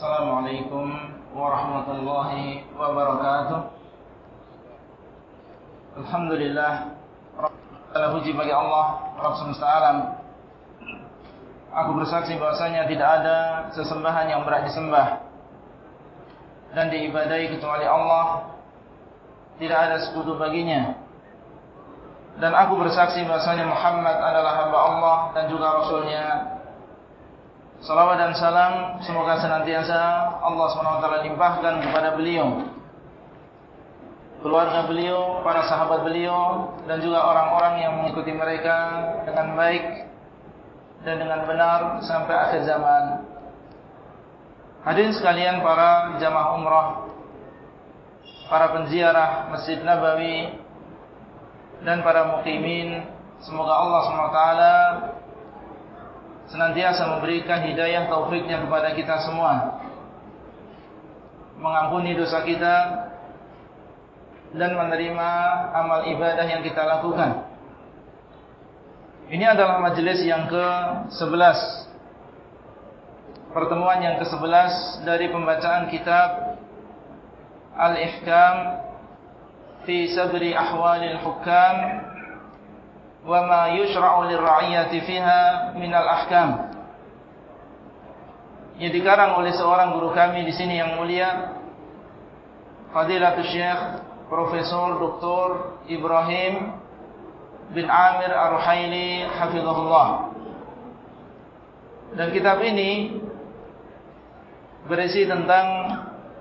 Assalamualaikum warahmatullahi wabarakatuh. Alhamdulillah Rabbana puji bagi Allah Rabb semesta alam. Aku bersaksi bahasanya tidak ada sesembahan yang berat disembah Dan diibadai kecuali Allah. Tidak ada sekutu baginya. Dan aku bersaksi bahasanya Muhammad adalah hamba Allah dan juga Rasulnya Salawat dan salam semoga senantiasa Allah SWT limpahkan kepada beliau Keluarga beliau, para sahabat beliau Dan juga orang-orang yang mengikuti mereka dengan baik dan dengan benar sampai akhir zaman. Hadirin sekalian para jamaah umrah, para penziarah Masjid Nabawi dan para mukimin, semoga Allah SWT senantiasa memberikan hidayah taufiknya kepada kita semua. Mengampuni dosa kita dan menerima amal ibadah yang kita lakukan. Ini adalah majelis yang ke-11 Pertemuan yang ke-11 dari pembacaan kitab Al-Ihkam Fi Sabri Ahwalil Hukam Ma yushra'u lirra'iyyati fiha minal ahkam Yang dikarang oleh seorang guru kami di sini yang mulia Fadilatul Syekh Profesor Dr. Ibrahim bin Amir Ar-Ruhaili hafizahullah. Dan kitab ini berisi tentang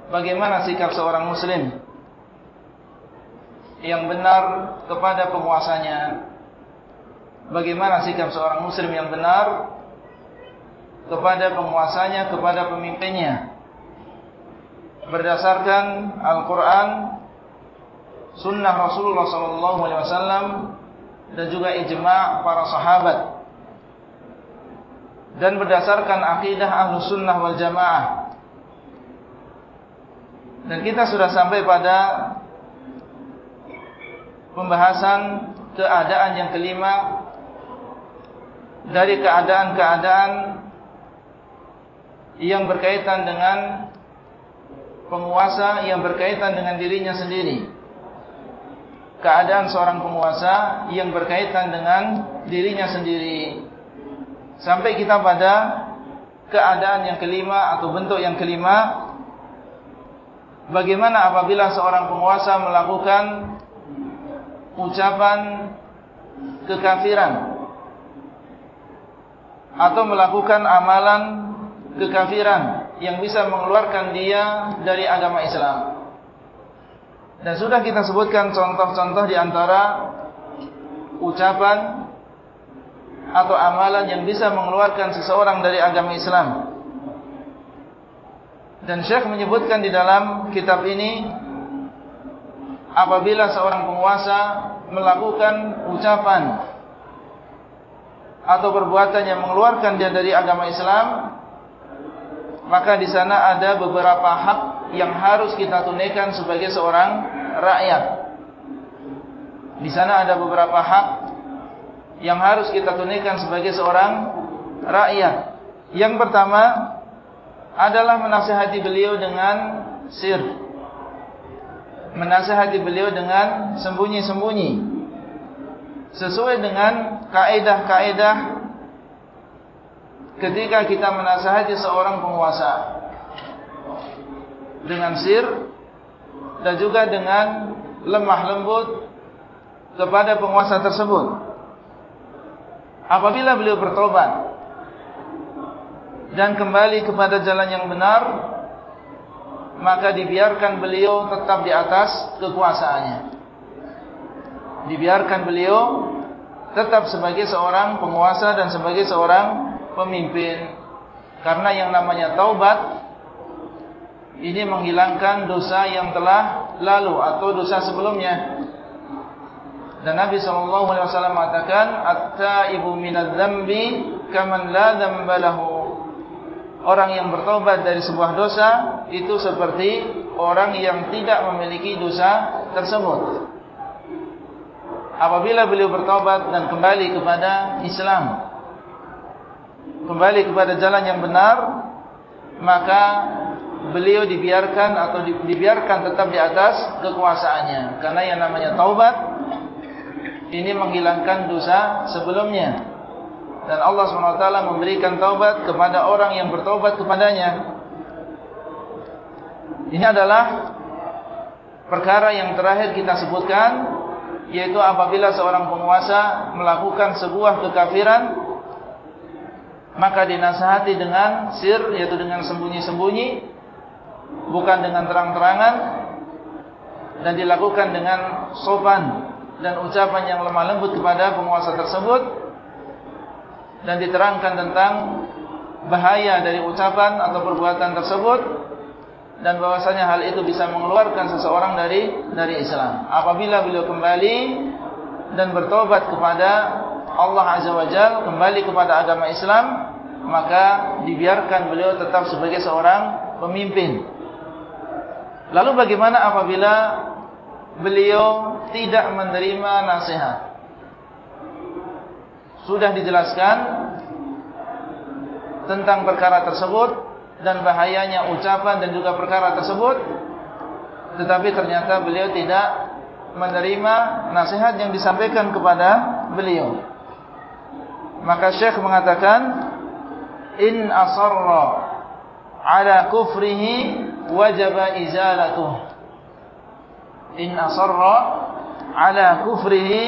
bagaimana sikap seorang muslim yang benar kepada penguasanya. Bagaimana sikap seorang muslim yang benar kepada penguasanya, kepada pemimpinnya. Berdasarkan Al-Quran, Sunnah Rasulullah SAW dan juga ijma' para sahabat dan berdasarkan akidah ahlu sunnah wal jamaah dan kita sudah sampai pada pembahasan keadaan yang kelima dari keadaan-keadaan yang berkaitan dengan penguasa yang berkaitan dengan dirinya sendiri keadaan seorang penguasa yang berkaitan dengan dirinya sendiri. Sampai kita pada keadaan yang kelima atau bentuk yang kelima. Bagaimana apabila seorang penguasa melakukan ucapan kekafiran. Atau melakukan amalan kekafiran yang bisa mengeluarkan dia dari agama Islam. Dan sudah kita sebutkan contoh-contoh di antara ucapan atau amalan yang bisa mengeluarkan seseorang dari agama Islam. Dan Syekh menyebutkan di dalam kitab ini apabila seorang penguasa melakukan ucapan atau perbuatan yang mengeluarkan dia dari agama Islam, maka di sana ada beberapa hak yang harus kita tunaikan sebagai seorang rakyat. Di sana ada beberapa hak yang harus kita tunaikan sebagai seorang rakyat. Yang pertama adalah menasihati beliau dengan sir. Menasihati beliau dengan sembunyi-sembunyi. Sesuai dengan kaedah-kaedah ketika kita menasihati seorang penguasa dengan sir dan juga dengan lemah lembut kepada penguasa tersebut. Apabila beliau bertobat dan kembali kepada jalan yang benar, maka dibiarkan beliau tetap di atas kekuasaannya. Dibiarkan beliau tetap sebagai seorang penguasa dan sebagai seorang pemimpin. Karena yang namanya taubat ini menghilangkan dosa yang telah lalu atau dosa sebelumnya. Dan Nabi SAW mengatakan, At-taibu minadzambi kaman la dzambalahu. Orang yang bertobat dari sebuah dosa itu seperti orang yang tidak memiliki dosa tersebut. Apabila beliau bertobat dan kembali kepada Islam, kembali kepada jalan yang benar, maka beliau dibiarkan atau dibiarkan tetap di atas kekuasaannya. Karena yang namanya taubat ini menghilangkan dosa sebelumnya. Dan Allah SWT memberikan taubat kepada orang yang bertaubat kepadanya. Ini adalah perkara yang terakhir kita sebutkan yaitu apabila seorang penguasa melakukan sebuah kekafiran maka dinasihati dengan sir yaitu dengan sembunyi-sembunyi bukan dengan terang-terangan dan dilakukan dengan sopan dan ucapan yang lemah lembut kepada penguasa tersebut dan diterangkan tentang bahaya dari ucapan atau perbuatan tersebut dan bahwasanya hal itu bisa mengeluarkan seseorang dari dari Islam. Apabila beliau kembali dan bertobat kepada Allah Azza wa Jalla, kembali kepada agama Islam, maka dibiarkan beliau tetap sebagai seorang pemimpin. Lalu bagaimana apabila beliau tidak menerima nasihat? Sudah dijelaskan tentang perkara tersebut dan bahayanya ucapan dan juga perkara tersebut. Tetapi ternyata beliau tidak menerima nasihat yang disampaikan kepada beliau. Maka syekh mengatakan in asarra ala kufrihi wajaba izalatuh. In asarra ala kufrihi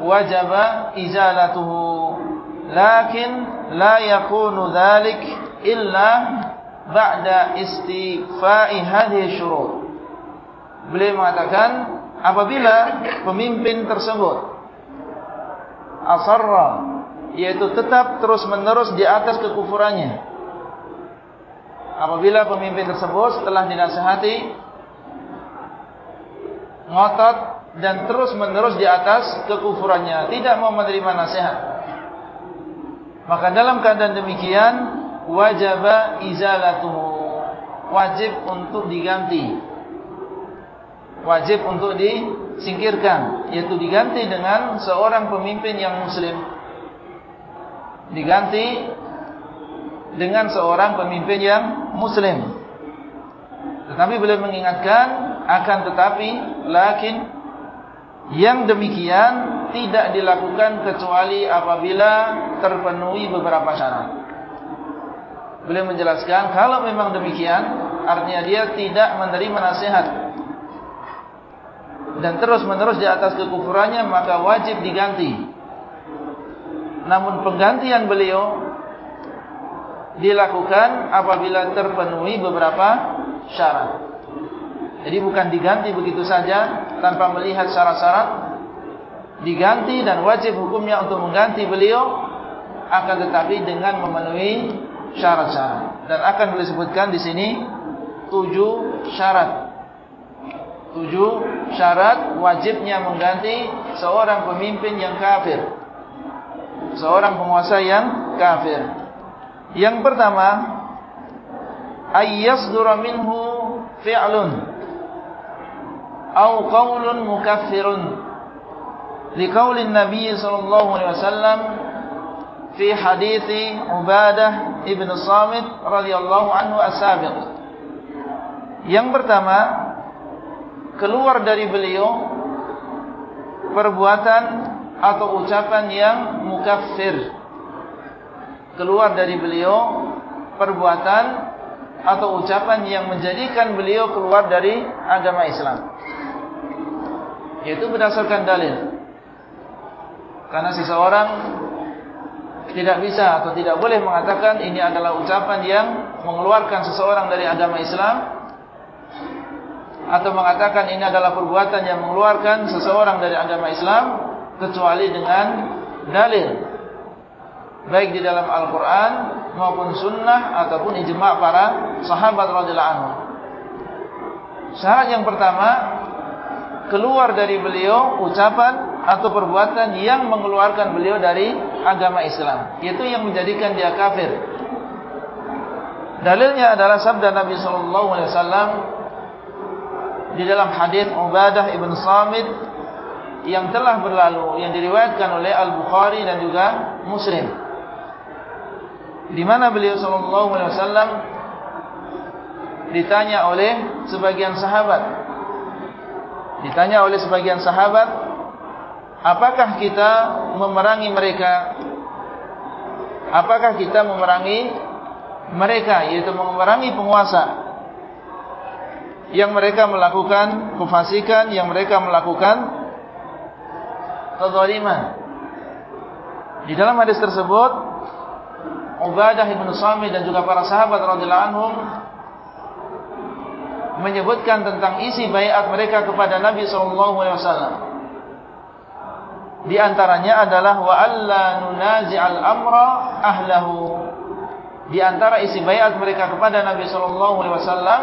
wajaba izalatuhu lakin la yakunu dhalik illa ba'da istifa'i hadhihi syurut. Beliau mengatakan apabila pemimpin tersebut asarra yaitu tetap terus-menerus di atas kekufurannya. Apabila pemimpin tersebut setelah dinasihati ngotot dan terus-menerus di atas kekufurannya, tidak mau menerima nasihat. Maka dalam keadaan demikian wajaba izalatuhu. Wajib untuk diganti. Wajib untuk disingkirkan yaitu diganti dengan seorang pemimpin yang muslim. Diganti dengan seorang pemimpin yang muslim. Tetapi beliau mengingatkan akan tetapi lakin yang demikian tidak dilakukan kecuali apabila terpenuhi beberapa syarat Beliau menjelaskan kalau memang demikian artinya dia tidak menerima nasihat dan terus menerus di atas kekufurannya maka wajib diganti. Namun penggantian beliau dilakukan apabila terpenuhi beberapa syarat. Jadi bukan diganti begitu saja tanpa melihat syarat-syarat. Diganti dan wajib hukumnya untuk mengganti beliau akan tetapi dengan memenuhi syarat-syarat. Dan akan boleh sebutkan di sini tujuh syarat. Tujuh syarat wajibnya mengganti seorang pemimpin yang kafir. Seorang penguasa yang kafir. Yang pertama ayyasdura minhu fi'lun au qawlun mukaffirun liqaulin nabiy sallallahu alaihi wasallam fi hadithi Ubadah ibn Samit radhiyallahu anhu as-sabiq. Yang pertama, keluar dari beliau perbuatan atau ucapan yang mukaffir. Keluar dari beliau perbuatan atau ucapan yang menjadikan beliau keluar dari agama Islam. Yaitu berdasarkan dalil. Karena seseorang tidak bisa atau tidak boleh mengatakan ini adalah ucapan yang mengeluarkan seseorang dari agama Islam atau mengatakan ini adalah perbuatan yang mengeluarkan seseorang dari agama Islam kecuali dengan dalil baik di dalam Al-Quran maupun Sunnah ataupun ijma' para sahabat radhiyallahu anhu. Syarat yang pertama keluar dari beliau ucapan atau perbuatan yang mengeluarkan beliau dari agama Islam. Itu yang menjadikan dia kafir. Dalilnya adalah sabda Nabi sallallahu alaihi wasallam di dalam hadis Ubadah ibn Samit yang telah berlalu yang diriwayatkan oleh Al-Bukhari dan juga Muslim. Di mana beliau sallallahu alaihi wasallam ditanya oleh sebagian sahabat. Ditanya oleh sebagian sahabat, apakah kita memerangi mereka? Apakah kita memerangi mereka, yaitu memerangi penguasa yang mereka melakukan kefasikan, yang mereka melakukan kezaliman. Di dalam hadis tersebut, Ubadah bin Samit dan juga para sahabat anhum menyebutkan tentang isi bayat mereka kepada Nabi wasallam. Di antaranya adalah wa alla nunazi'al amra ahlahu. Di antara isi bayat mereka kepada Nabi sallallahu alaihi wasallam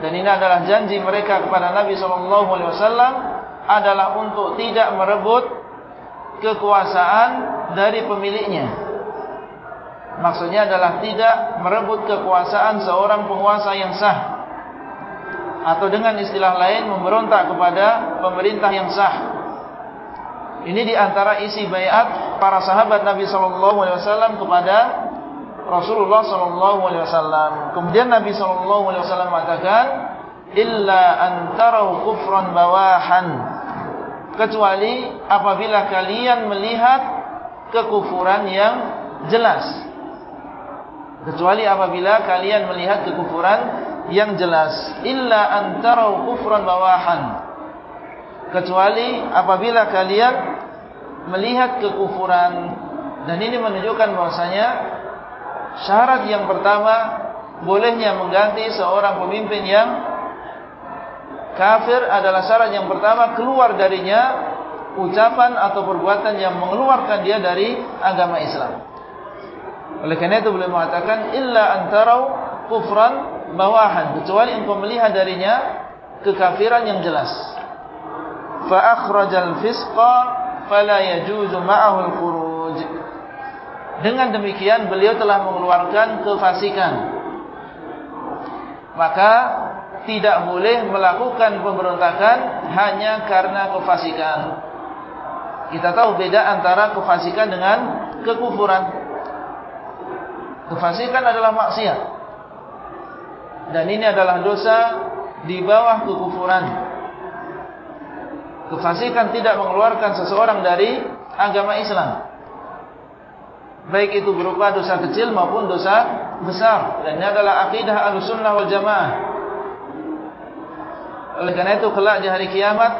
dan ini adalah janji mereka kepada Nabi sallallahu alaihi wasallam adalah untuk tidak merebut kekuasaan dari pemiliknya. Maksudnya adalah tidak merebut kekuasaan seorang penguasa yang sah atau dengan istilah lain memberontak kepada pemerintah yang sah. Ini di antara isi bayat para sahabat Nabi sallallahu alaihi wasallam kepada Rasulullah sallallahu alaihi wasallam. Kemudian Nabi sallallahu alaihi wasallam mengatakan, "Illa an tarau kufran bawahan." Kecuali apabila kalian melihat kekufuran yang jelas. Kecuali apabila kalian melihat kekufuran yang jelas illa antara kufran bawahan kecuali apabila kalian melihat kekufuran. Dan ini menunjukkan bahwasanya syarat yang pertama bolehnya mengganti seorang pemimpin yang kafir adalah syarat yang pertama keluar darinya ucapan atau perbuatan yang mengeluarkan dia dari agama Islam. Oleh karena itu beliau mengatakan illa antara kufran bawahan. Kecuali engkau melihat darinya kekafiran yang jelas akhrajal fisqa fala yajuzu ma'ahu al-khuruj dengan demikian beliau telah mengeluarkan kefasikan. Maka tidak boleh melakukan pemberontakan hanya karena kefasikan. Kita tahu beda antara kefasikan dengan kekufuran. Kefasikan adalah maksiat. Dan ini adalah dosa di bawah kekufuran. Kefasikan tidak mengeluarkan seseorang dari agama Islam. Baik itu berupa dosa kecil maupun dosa besar. Dan ini adalah akidah al-sunnah wal jamaah. Oleh karena itu kelak di hari kiamat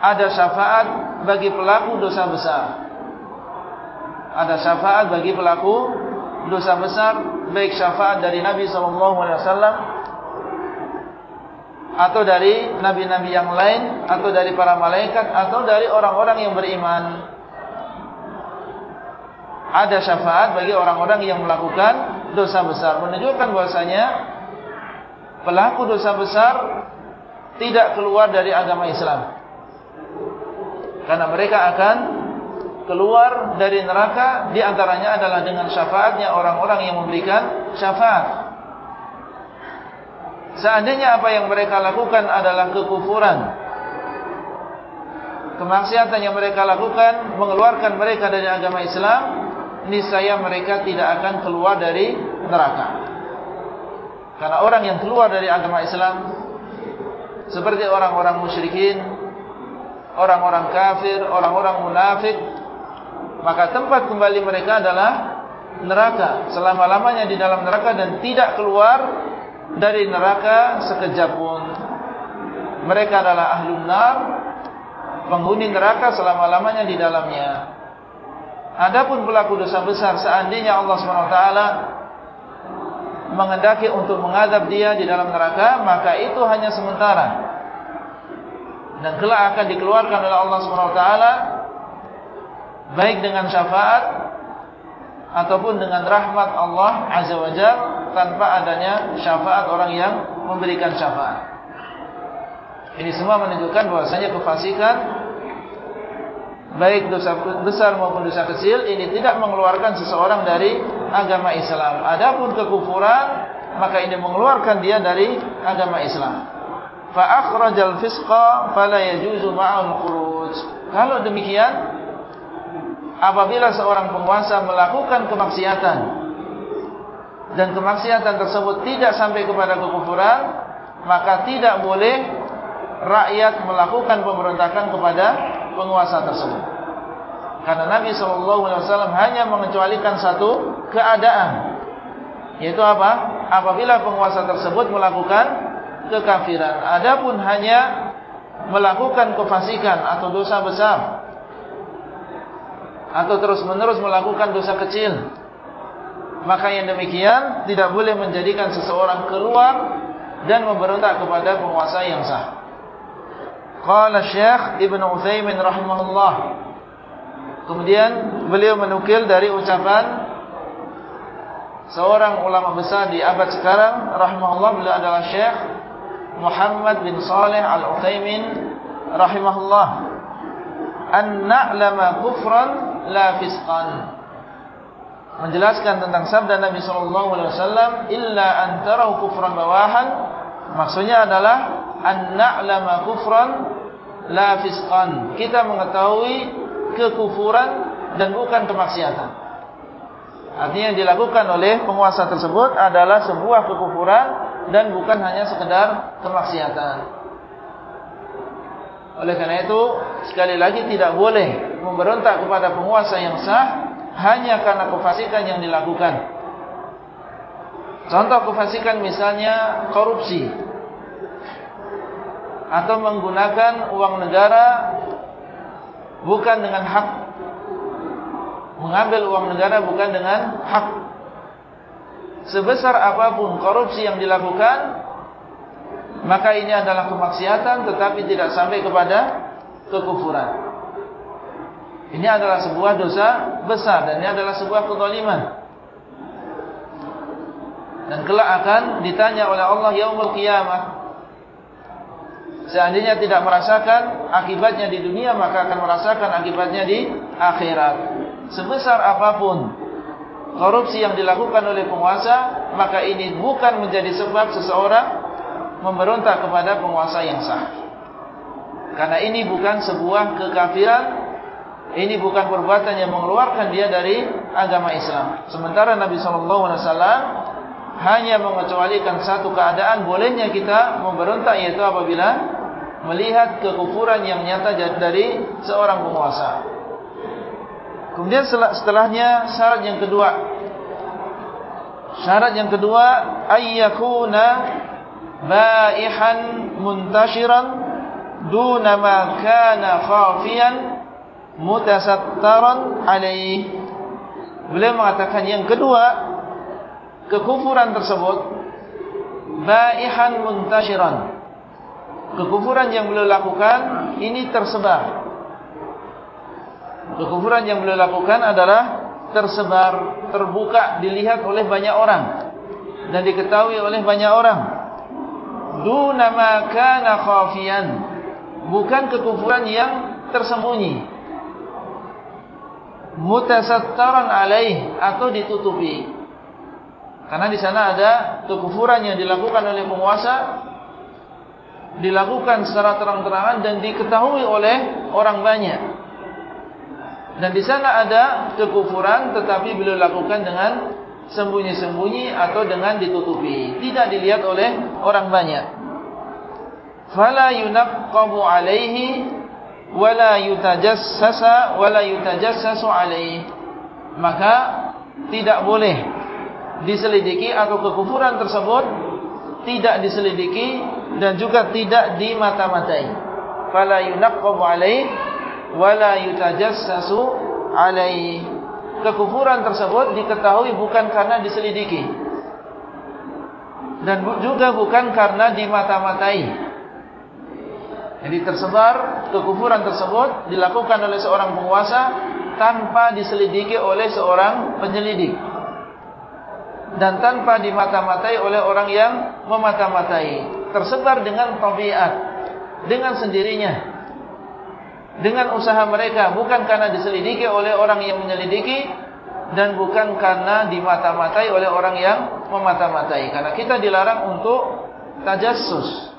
ada syafaat bagi pelaku dosa besar. Ada syafaat bagi pelaku dosa besar baik syafaat dari Nabi SAW atau dari nabi-nabi yang lain atau dari para malaikat atau dari orang-orang yang beriman. Ada syafaat bagi orang-orang yang melakukan dosa besar. Menunjukkan bahwasanya pelaku dosa besar tidak keluar dari agama Islam. Karena mereka akan keluar dari neraka di antaranya adalah dengan syafaatnya orang-orang yang memberikan syafaat. Seandainya apa yang mereka lakukan adalah kekufuran, kemaksiatan yang mereka lakukan mengeluarkan mereka dari agama Islam, niscaya mereka tidak akan keluar dari neraka. Karena orang yang keluar dari agama Islam seperti orang-orang musyrikin, orang-orang kafir, orang-orang munafik maka tempat kembali mereka adalah neraka selama-lamanya di dalam neraka dan tidak keluar dari neraka sekejap pun. Mereka adalah ahlun nar penghuni neraka selama-lamanya di dalamnya. Adapun pelaku dosa besar seandainya Allah SWT mengendaki untuk mengadab dia di dalam neraka maka itu hanya sementara. Dan kelak akan dikeluarkan oleh Allah SWT baik dengan syafaat ataupun dengan rahmat Allah Azza wa Jalla tanpa adanya syafaat orang yang memberikan syafaat. Ini semua menunjukkan bahwasanya kefasikan baik dosa besar maupun dosa kecil ini tidak mengeluarkan seseorang dari agama Islam. Adapun kekufuran maka ini mengeluarkan dia dari agama Islam. Fa akhrajal fisqa fala yajuzu ma'al khuruj. Kalau demikian apabila seorang penguasa melakukan kemaksiatan dan kemaksiatan tersebut tidak sampai kepada kekufuran, maka tidak boleh rakyat melakukan pemberontakan kepada penguasa tersebut. Karena Nabi SAW hanya mengecualikan satu keadaan. Yaitu apa? Apabila penguasa tersebut melakukan kekafiran. Adapun hanya melakukan kefasikan atau dosa besar. Atau terus menerus melakukan dosa kecil. Maka yang demikian tidak boleh menjadikan seseorang keluar dan memberontak kepada penguasa yang sah. Qala Syekh Ibn Uthaymin rahimahullah. Kemudian beliau menukil dari ucapan seorang ulama besar di abad sekarang rahimahullah beliau adalah Syekh Muhammad bin Saleh Al-Uthaymin rahimahullah. An na'lama kufran la fisqan menjelaskan tentang sabda Nabi sallallahu alaihi wasallam illa an tarahu kufran bawahan. Maksudnya adalah an na'lama kufran la fisqan. Kita mengetahui kekufuran dan bukan kemaksiatan. Artinya yang dilakukan oleh penguasa tersebut adalah sebuah kekufuran dan bukan hanya sekedar kemaksiatan. Oleh karena itu sekali lagi tidak boleh memberontak kepada penguasa yang sah hanya karena kefasikan yang dilakukan. Contoh kefasikan misalnya korupsi atau menggunakan uang negara bukan dengan hak. Mengambil uang negara bukan dengan hak. Sebesar apa pun korupsi yang dilakukan maka ini adalah kemaksiatan tetapi tidak sampai kepada kekufuran. Ini adalah sebuah dosa besar dan ini adalah sebuah kezaliman. Dan kelak akan ditanya oleh Allah yaumul qiyamah. Seandainya tidak merasakan akibatnya di dunia maka akan merasakan akibatnya di akhirat. Sebesar apapun korupsi yang dilakukan oleh penguasa, maka ini bukan menjadi sebab seseorang memberontak kepada penguasa yang sah. Karena ini bukan sebuah kekafiran ini bukan perbuatan yang mengeluarkan dia dari agama Islam. Sementara Nabi SAW hanya mengecualikan satu keadaan bolehnya kita memberontak yaitu apabila melihat kekufuran yang nyata dari seorang penguasa. Kemudian setelahnya syarat yang kedua. Syarat yang kedua ayyakuna ba'ihan muntashiran duna ma kana khafiyan mutasattaran alaih. Beliau mengatakan yang kedua kekufuran tersebut baihan muntashiran. Kekufuran yang beliau lakukan ini tersebar. Kekufuran yang beliau lakukan adalah tersebar terbuka dilihat oleh banyak orang. Dan diketahui oleh banyak orang. Duna ma kana khafiyan. Bukan kekufuran yang tersembunyi mutasattaran alaih atau ditutupi. Karena di sana ada kekufuran yang dilakukan oleh penguasa dilakukan secara terang-terangan dan diketahui oleh orang banyak. Dan di sana ada kekufuran tetapi beliau lakukan dengan sembunyi-sembunyi atau dengan ditutupi, tidak dilihat oleh orang banyak. Fala yunaqqabu alaihi wala yutajassasa wala yutajassasu alaihi maka tidak boleh diselidiki atau kekufuran tersebut tidak diselidiki dan juga tidak dimata-matai. Fala yunaqqabu alaihi wala yutajassasu alaihi kekufuran tersebut diketahui bukan karena diselidiki. Dan juga bukan karena dimata-matai jadi tersebar kekufuran tersebut dilakukan oleh seorang penguasa tanpa diselidiki oleh seorang penyelidik. Dan tanpa dimata-matai oleh orang yang memata-matai. Tersebar dengan tabiat. Dengan sendirinya. Dengan usaha mereka. Bukan karena diselidiki oleh orang yang menyelidiki. Dan bukan karena dimata-matai oleh orang yang memata-matai. Karena kita dilarang untuk tajassus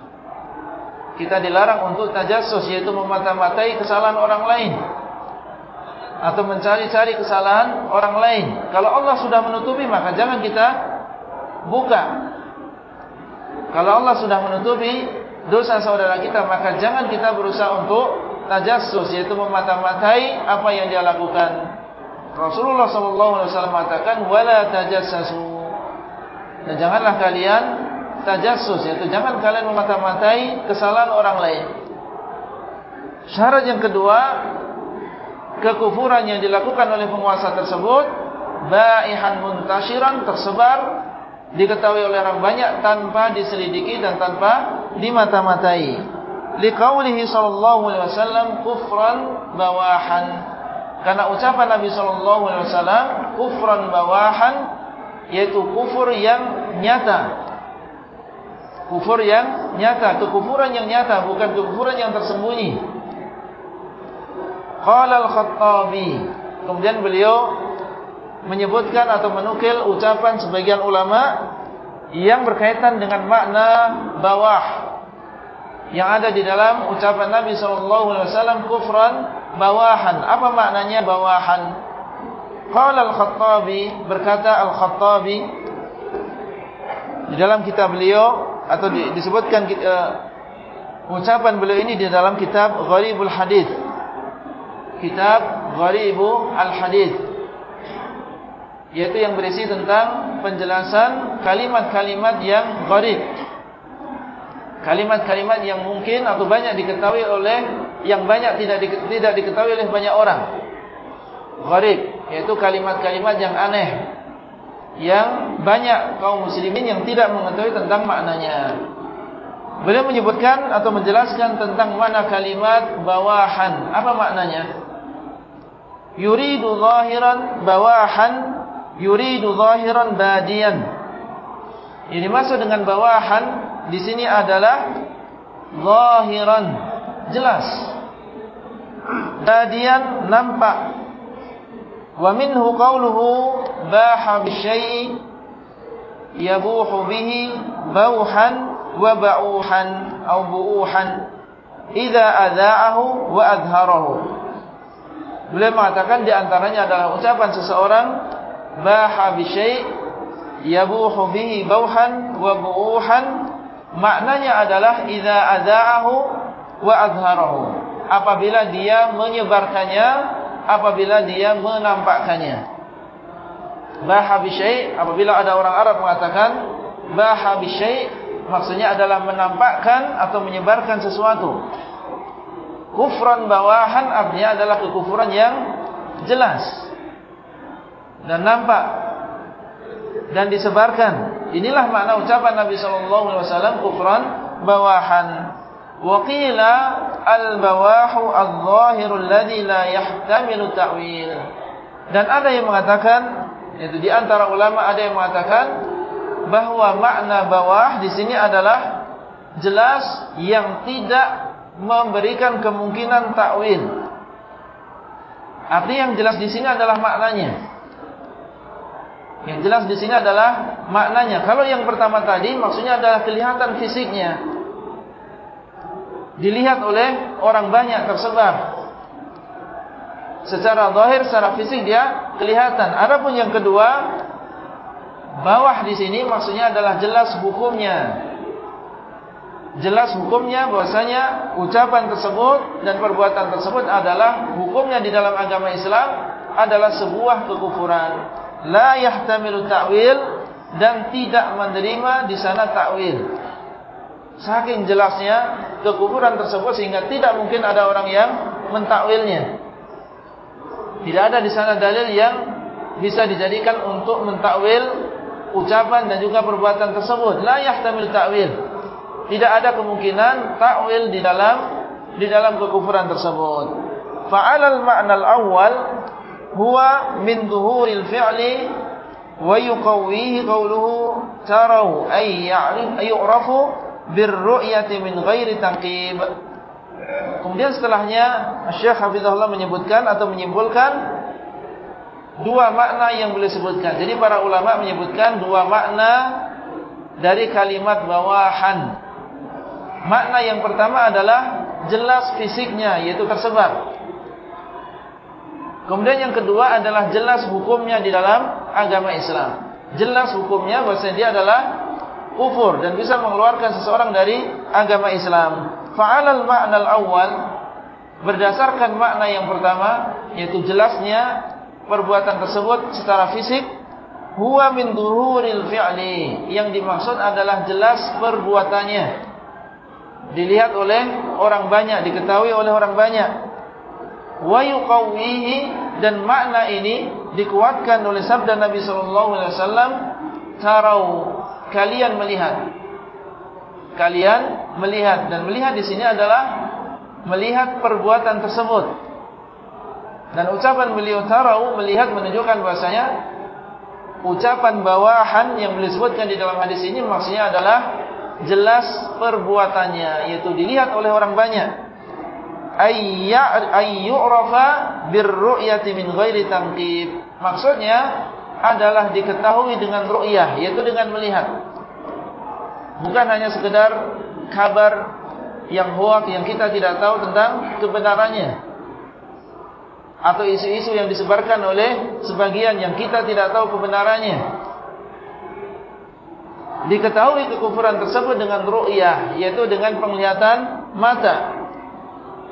kita dilarang untuk tajassus yaitu memata-matai kesalahan orang lain atau mencari-cari kesalahan orang lain. Kalau Allah sudah menutupi maka jangan kita buka. Kalau Allah sudah menutupi dosa saudara kita, maka jangan kita berusaha untuk tajassus, yaitu memata-matai apa yang dia lakukan. Rasulullah SAW mengatakan, wala tajassasu. Dan janganlah kalian tajassus, yaitu jangan kalian memata-matai kesalahan orang lain. Syarat yang kedua, kekufuran yang dilakukan oleh penguasa tersebut baihan muntashiran tersebar diketahui oleh orang banyak tanpa diselidiki dan tanpa dimata-matai. Liqaulihi sallallahu alaihi wasallam kufran bawahan. Karena ucapan Nabi sallallahu alaihi wasallam kufran bawahan yaitu kufur yang nyata. Kufur yang nyata, kekufuran yang nyata bukan kekufuran yang tersembunyi. Qala al-Khattabi. Kemudian beliau menyebutkan atau menukil ucapan sebagian ulama yang berkaitan dengan makna bawah yang ada di dalam ucapan Nabi sallallahu alaihi wasallam kufran bawahan. Apa maknanya bawahan? Qala al-Khattabi berkata al-Khattabi di dalam kitab beliau atau disebutkan uh, ucapan beliau ini di dalam kitab Gharibul Hadis. Kitab Gharibul Hadis yaitu yang berisi tentang penjelasan kalimat-kalimat yang gharib. Kalimat-kalimat yang mungkin atau banyak diketahui oleh yang banyak tidak tidak diketahui oleh banyak orang. Gharib yaitu kalimat-kalimat yang aneh yang banyak kaum muslimin yang tidak mengetahui tentang maknanya. Beliau menyebutkan atau menjelaskan tentang mana kalimat bawahan. Apa maknanya? Yuridu zahiran bawahan yuridu zahiran badian. Ini maksud dengan bawahan di sini adalah zahiran jelas. Badian nampak. Wa minhu qawluhu bisyai yabuhu bihi bauhan wa ba'uhan atau bu'uhan idza adza'ahu wa adharahu. Beliau mengatakan di antaranya adalah ucapan seseorang baha bi syai' yabuhu bihi bauhan wa buuhan. Maknanya adalah idza adza'ahu wa azharahu. Apabila dia menyebarkannya apabila dia menampakkannya baha bi syai' apabila ada orang Arab mengatakan baha bi syai' maksudnya adalah menampakkan atau menyebarkan sesuatu kufran bawahan artinya adalah kekufuran yang jelas dan nampak dan disebarkan. Inilah makna ucapan Nabi wasallam kufran bawahan. Wa qila al-bawahu adh-dhahiru alladhi la yahtamilu ta'wil. Dan ada yang mengatakan yaitu di antara ulama ada yang mengatakan bahwa makna bawah di sini adalah jelas yang tidak memberikan kemungkinan takwil. Arti yang jelas di sini adalah maknanya. Yang jelas di sini adalah maknanya. Kalau yang pertama tadi maksudnya adalah kelihatan fisiknya. Dilihat oleh orang banyak tersebar. Secara zahir, secara fisik dia kelihatan. Adapun yang kedua, bawah di sini maksudnya adalah jelas hukumnya. Jelas hukumnya bahwasanya ucapan tersebut dan perbuatan tersebut adalah hukumnya di dalam agama Islam adalah sebuah kekufuran la yahtamilu ta'wil dan tidak menerima di sana ta'wil. Saking jelasnya kekufuran tersebut sehingga tidak mungkin ada orang yang mentakwilnya. Tidak ada di sana dalil yang bisa dijadikan untuk mentakwil ucapan dan juga perbuatan tersebut. La yahtamilu ta'wil. Tidak ada kemungkinan ta'wil di dalam di dalam kekufuran tersebut. Fa'alal ma'nal awal huwa min dhuhuril fi'li wa yuqawwihi qawluhu taraw ay ya'rif ay yu'rafu birru'yati min ghairi taqib kemudian setelahnya Syekh Hafizahullah menyebutkan atau menyimpulkan dua makna yang boleh sebutkan jadi para ulama menyebutkan dua makna dari kalimat bawahan makna yang pertama adalah jelas fisiknya yaitu tersebar Kemudian yang kedua adalah jelas hukumnya di dalam agama Islam. jelas hukumnya bahwasanya dia adalah kufur dan bisa mengeluarkan seseorang dari agama Islam. Fa'alal ma'nal awal berdasarkan makna yang pertama yaitu jelasnya perbuatan tersebut secara fisik huwa min dhuhuril fi'li. Yang dimaksud adalah jelas perbuatannya. Dilihat oleh orang banyak diketahui oleh orang banyak. Wa yuqawwihi dan makna ini dikuatkan oleh sabda Nabi wasallam tarau kalian melihat kalian melihat. Dan melihat di sini adalah melihat perbuatan tersebut. Dan ucapan beliau tarau melihat menunjukkan bahasanya ucapan bawahan yang beliau sebutkan di dalam hadis ini maksudnya adalah jelas perbuatannya yaitu dilihat oleh orang banyak. Ayyurafa birru'yati min ghairi tanqib. Maksudnya adalah diketahui dengan ru'yah yaitu dengan melihat bukan hanya sekedar kabar yang hoak yang kita tidak tahu tentang kebenarannya atau isu-isu yang disebarkan oleh sebagian yang kita tidak tahu kebenarannya. Diketahui kekufuran tersebut dengan ru'yah, yaitu dengan penglihatan mata.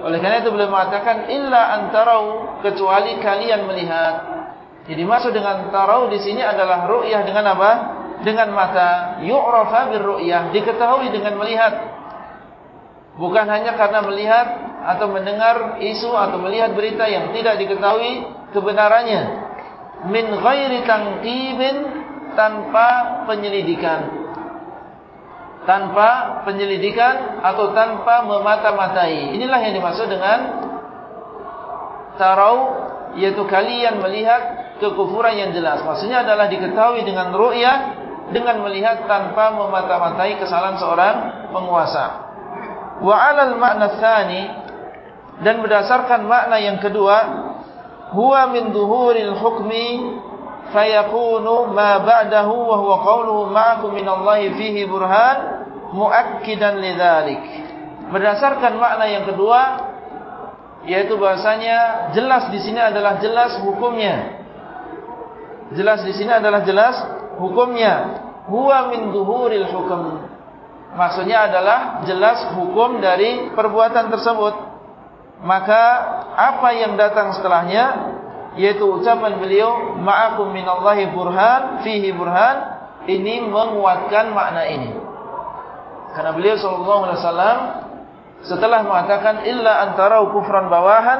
Oleh karena itu beliau mengatakan illa antarau kecuali kalian melihat. Jadi maksud dengan tarau di sini adalah ru'yah dengan apa? Dengan mata. Yu'rafa birru'yah, diketahui dengan melihat. Bukan hanya karena melihat atau mendengar isu atau melihat berita yang tidak diketahui kebenarannya min ghairi tangqibin tanpa penyelidikan tanpa penyelidikan atau tanpa memata-matai inilah yang dimaksud dengan tarau yaitu kalian melihat kekufuran yang jelas maksudnya adalah diketahui dengan ru'yah dengan melihat tanpa memata-matai kesalahan seorang penguasa. Wa 'alal ma'na tsani dan berdasarkan makna yang kedua huwa min dhuhuril hukmi fayakunu ma ba'dahu wa huwa qawluhu ma'akum minallahi fihi burhan muakkidan lidzalik berdasarkan makna yang kedua yaitu bahasanya jelas di sini adalah jelas hukumnya. Jelas di sini adalah jelas hukumnya. Huwa min dhuhuril hukm. Maksudnya adalah jelas hukum dari perbuatan tersebut. Maka apa yang datang setelahnya yaitu ucapan beliau ma'akum minallahi burhan fihi burhan ini menguatkan makna ini. Karena beliau sallallahu alaihi wasallam setelah mengatakan illa antara kufran bawahan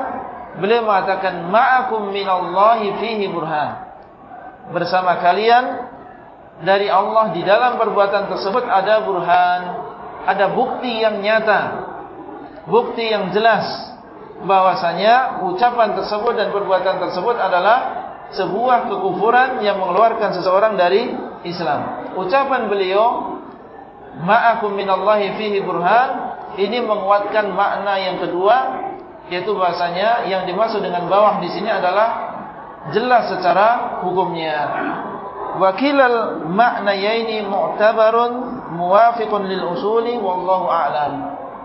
beliau mengatakan ma'akum minallahi fihi burhan. Bersama kalian dari Allah di dalam perbuatan tersebut ada burhan ada bukti yang nyata bukti yang jelas bahwasanya ucapan tersebut dan perbuatan tersebut adalah sebuah kekufuran yang mengeluarkan seseorang dari Islam. Ucapan beliau ma'akum minallahi fihi burhan ini menguatkan makna yang kedua yaitu bahasanya yang dimaksud dengan bawah di sini adalah jelas secara hukumnya. Wakilal ma'nayaini mu'tabarun muwafiqun lil usuli wallahu a'lam.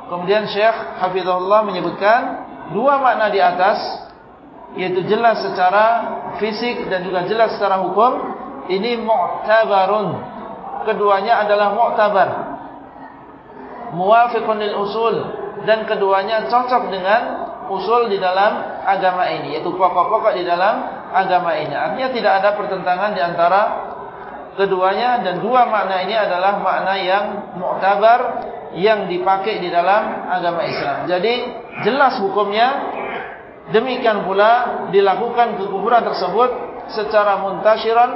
Kemudian Syekh Hafizahullah menyebutkan dua makna di atas yaitu jelas secara fisik dan juga jelas secara hukum. Ini mu'tabarun. Keduanya adalah mu'tabar. Muwafiqun lil usul. Dan keduanya cocok dengan usul di dalam agama ini yaitu pokok-pokok di dalam agama ini. Artinya tidak ada pertentangan di antara keduanya dan dua makna ini adalah makna yang mu'tabar yang dipakai di dalam agama Islam. Jadi jelas hukumnya demikian pula dilakukan kekufuran tersebut secara muntasyiran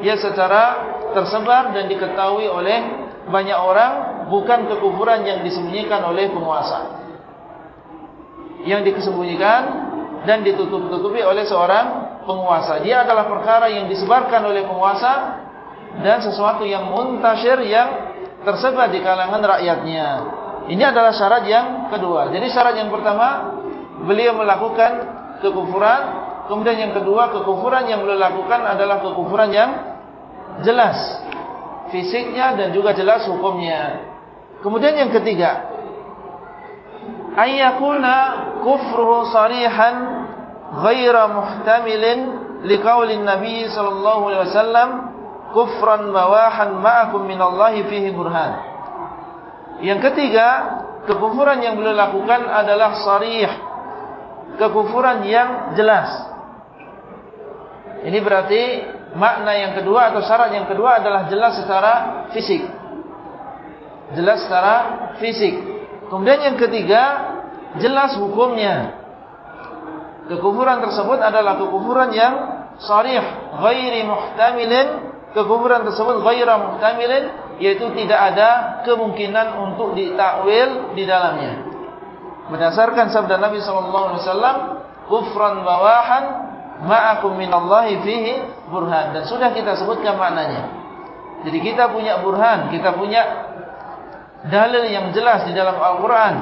ya secara tersebar dan diketahui oleh banyak orang bukan kekufuran yang disembunyikan oleh penguasa. Yang disembunyikan dan ditutup-tutupi oleh seorang penguasa dia adalah perkara yang disebarkan oleh penguasa dan sesuatu yang muntasyir yang tersebar di kalangan rakyatnya ini adalah syarat yang kedua. Jadi syarat yang pertama beliau melakukan kekufuran, kemudian yang kedua kekufuran yang beliau lakukan adalah kekufuran yang jelas fisiknya dan juga jelas hukumnya. Kemudian yang ketiga ayyakuna kufruhu sarihan ghaira muhtamilin liqaulin nabi sallallahu alaihi wasallam kufran bawahan ma'akum minallahi fihi burhan. Yang ketiga, kekufuran yang beliau lakukan adalah sarih. Kekufuran yang jelas. Ini berarti makna yang kedua atau syarat yang kedua adalah jelas secara fisik. Jelas secara fisik. Kemudian yang ketiga, jelas hukumnya. Kekufuran tersebut adalah kekufuran yang sarih, ghairi muhtamilin kekufuran tersebut ghaira muhtamilin yaitu tidak ada kemungkinan untuk ditakwil di dalamnya. Berdasarkan sabda Nabi wasallam, kufran bawahan ma'akum minallahi fihi burhan dan sudah kita sebutkan maknanya. Jadi kita punya burhan, kita punya dalil yang jelas di dalam Al-Qur'an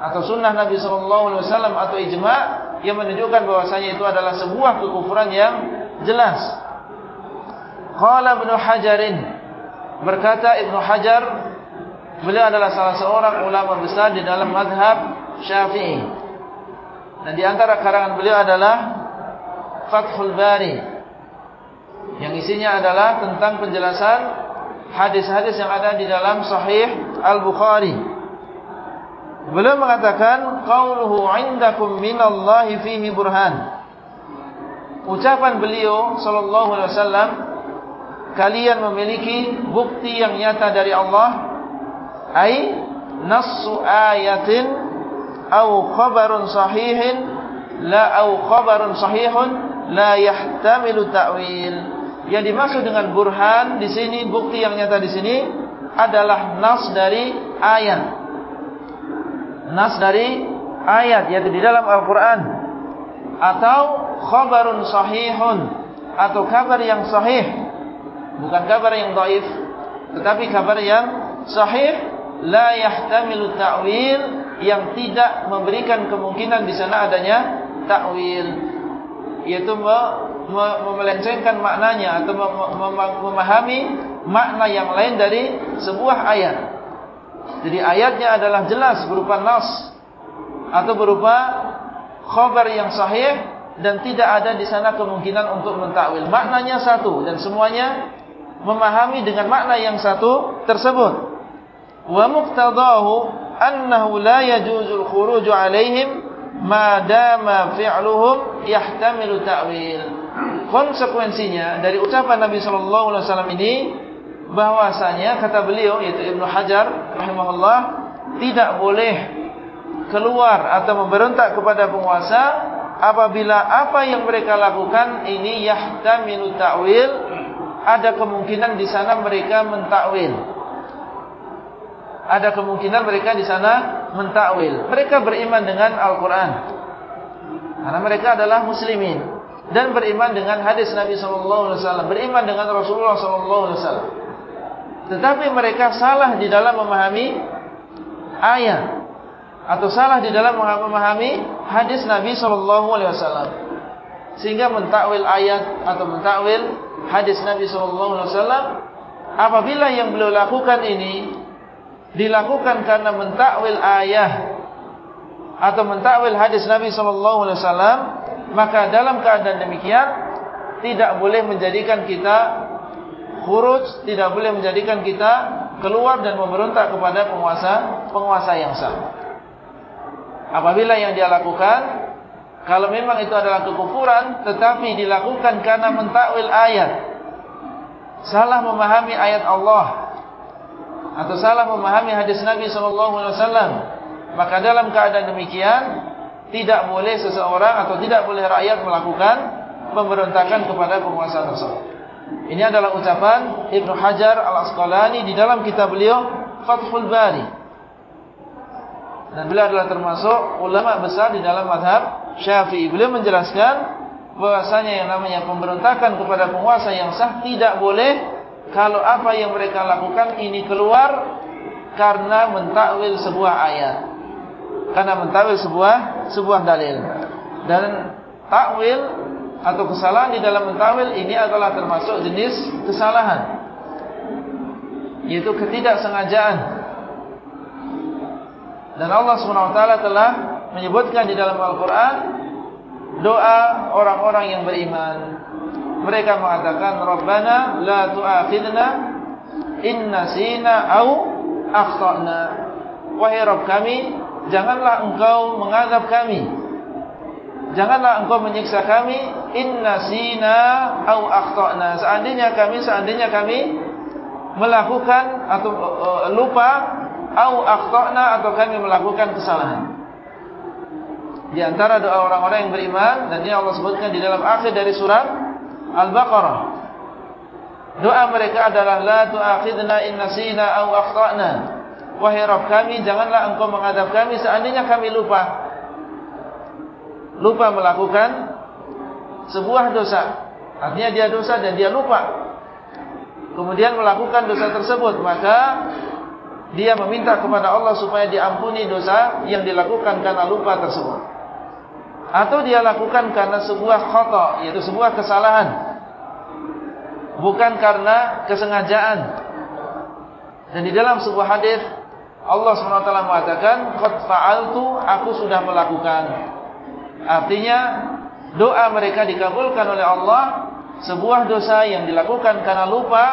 atau sunnah Nabi wasallam atau ijma' yang menunjukkan bahwasanya itu adalah sebuah kekufuran yang jelas. Qala Ibnu Hajarin berkata Ibnu Hajar beliau adalah salah seorang ulama besar di dalam mazhab Syafi'i. Dan di antara karangan beliau adalah Fathul Bari yang isinya adalah tentang penjelasan hadis-hadis yang ada di dalam Sahih Al-Bukhari. Beliau mengatakan qauluhu 'indakum minallahi fihi burhan. Ucapan beliau sallallahu alaihi wasallam kalian memiliki bukti yang nyata dari Allah ai nassu ayatin au khabarun sahihin la au khabarun sahihun la yahtamilu ta'wil yang dimaksud dengan burhan di sini bukti yang nyata di sini adalah nas dari ayat nas dari ayat yaitu di dalam Al-Qur'an. Atau khabarun sahihun. Atau kabar yang sahih. Bukan kabar yang dhaif tetapi kabar yang sahih. La yahtamilu ta'wil yang tidak memberikan kemungkinan di sana adanya ta'wil. Yaitu memelencengkan maknanya atau memahami makna yang lain dari sebuah ayat jadi ayatnya adalah jelas berupa nas atau berupa khabar yang sahih dan tidak ada di sana kemungkinan untuk mentakwil maknanya satu dan semuanya memahami dengan makna yang satu tersebut. Wa muqtadahu annahu la yajuzul khuruj alaihim ma dama fi'luhum yahtamilu ta'wil. Konsekuensinya dari ucapan Nabi sallallahu alaihi wasallam ini bahwasanya kata beliau yaitu Ibnu Hajar rahimahullah tidak boleh keluar atau memberontak kepada penguasa apabila apa yang mereka lakukan ini yahtamilu ta'wil ada kemungkinan di sana mereka mentakwil. Ada kemungkinan mereka di sana mentakwil. Mereka beriman dengan Al-Quran. Karena mereka adalah muslimin. Dan beriman dengan hadis Nabi SAW. Beriman dengan Rasulullah SAW. Tetapi mereka salah di dalam memahami ayat. Atau salah di dalam memahami hadis Nabi SAW. Sehingga mentakwil ayat atau mentakwil hadis Nabi sallallahu alaihi wasallam apabila yang beliau lakukan ini dilakukan karena mentakwil ayat atau mentakwil hadis Nabi sallallahu alaihi wasallam maka dalam keadaan demikian tidak boleh menjadikan kita khuruj tidak boleh menjadikan kita keluar dan memberontak kepada penguasa penguasa yang sah apabila yang dia lakukan kalau memang itu adalah kekufuran tetapi dilakukan karena mentakwil ayat. Salah memahami ayat Allah atau salah memahami hadis Nabi sallallahu alaihi wasallam, maka dalam keadaan demikian tidak boleh seseorang atau tidak boleh rakyat melakukan pemberontakan kepada penguasa tersebut. Ini adalah ucapan Ibnu Hajar Al-Asqalani di dalam kitab beliau Fathul Bari. Dan beliau adalah termasuk ulama besar di dalam mazhab Syafi'i beliau menjelaskan bahwasanya yang namanya pemberontakan kepada penguasa yang sah tidak boleh kalau apa yang mereka lakukan ini keluar karena mentakwil sebuah ayat. Karena mentakwil sebuah sebuah dalil. Dan takwil atau kesalahan di dalam mentakwil ini adalah termasuk jenis kesalahan. Yaitu ketidaksengajaan. Dan Allah SWT telah menyebutkan di dalam Al-Quran doa orang-orang yang beriman. mereka mengatakan Rabbana la tu'akhidna in nasina au akhtana. Wahai Rabb kami, janganlah engkau mengadab kami. Janganlah engkau menyiksa kami in nasina au akhtana. Seandainya kami seandainya kami melakukan atau uh, lupa au akhtana atau kami melakukan kesalahan. Di antara doa orang-orang yang beriman dan ini Allah sebutkan di dalam akhir dari surat Al-Baqarah. Doa mereka adalah la tu'akhidna in nasina aw akhtana. Wahai Rabb kami, janganlah Engkau mengadab kami seandainya kami lupa. Lupa melakukan sebuah dosa. Artinya dia dosa dan dia lupa. Kemudian melakukan dosa tersebut, maka dia meminta kepada Allah supaya diampuni dosa yang dilakukan karena lupa tersebut atau dia lakukan karena sebuah khata yaitu sebuah kesalahan bukan karena kesengajaan dan di dalam sebuah hadis Allah SWT mengatakan qad fa'altu aku sudah melakukan artinya doa mereka dikabulkan oleh Allah sebuah dosa yang dilakukan karena lupa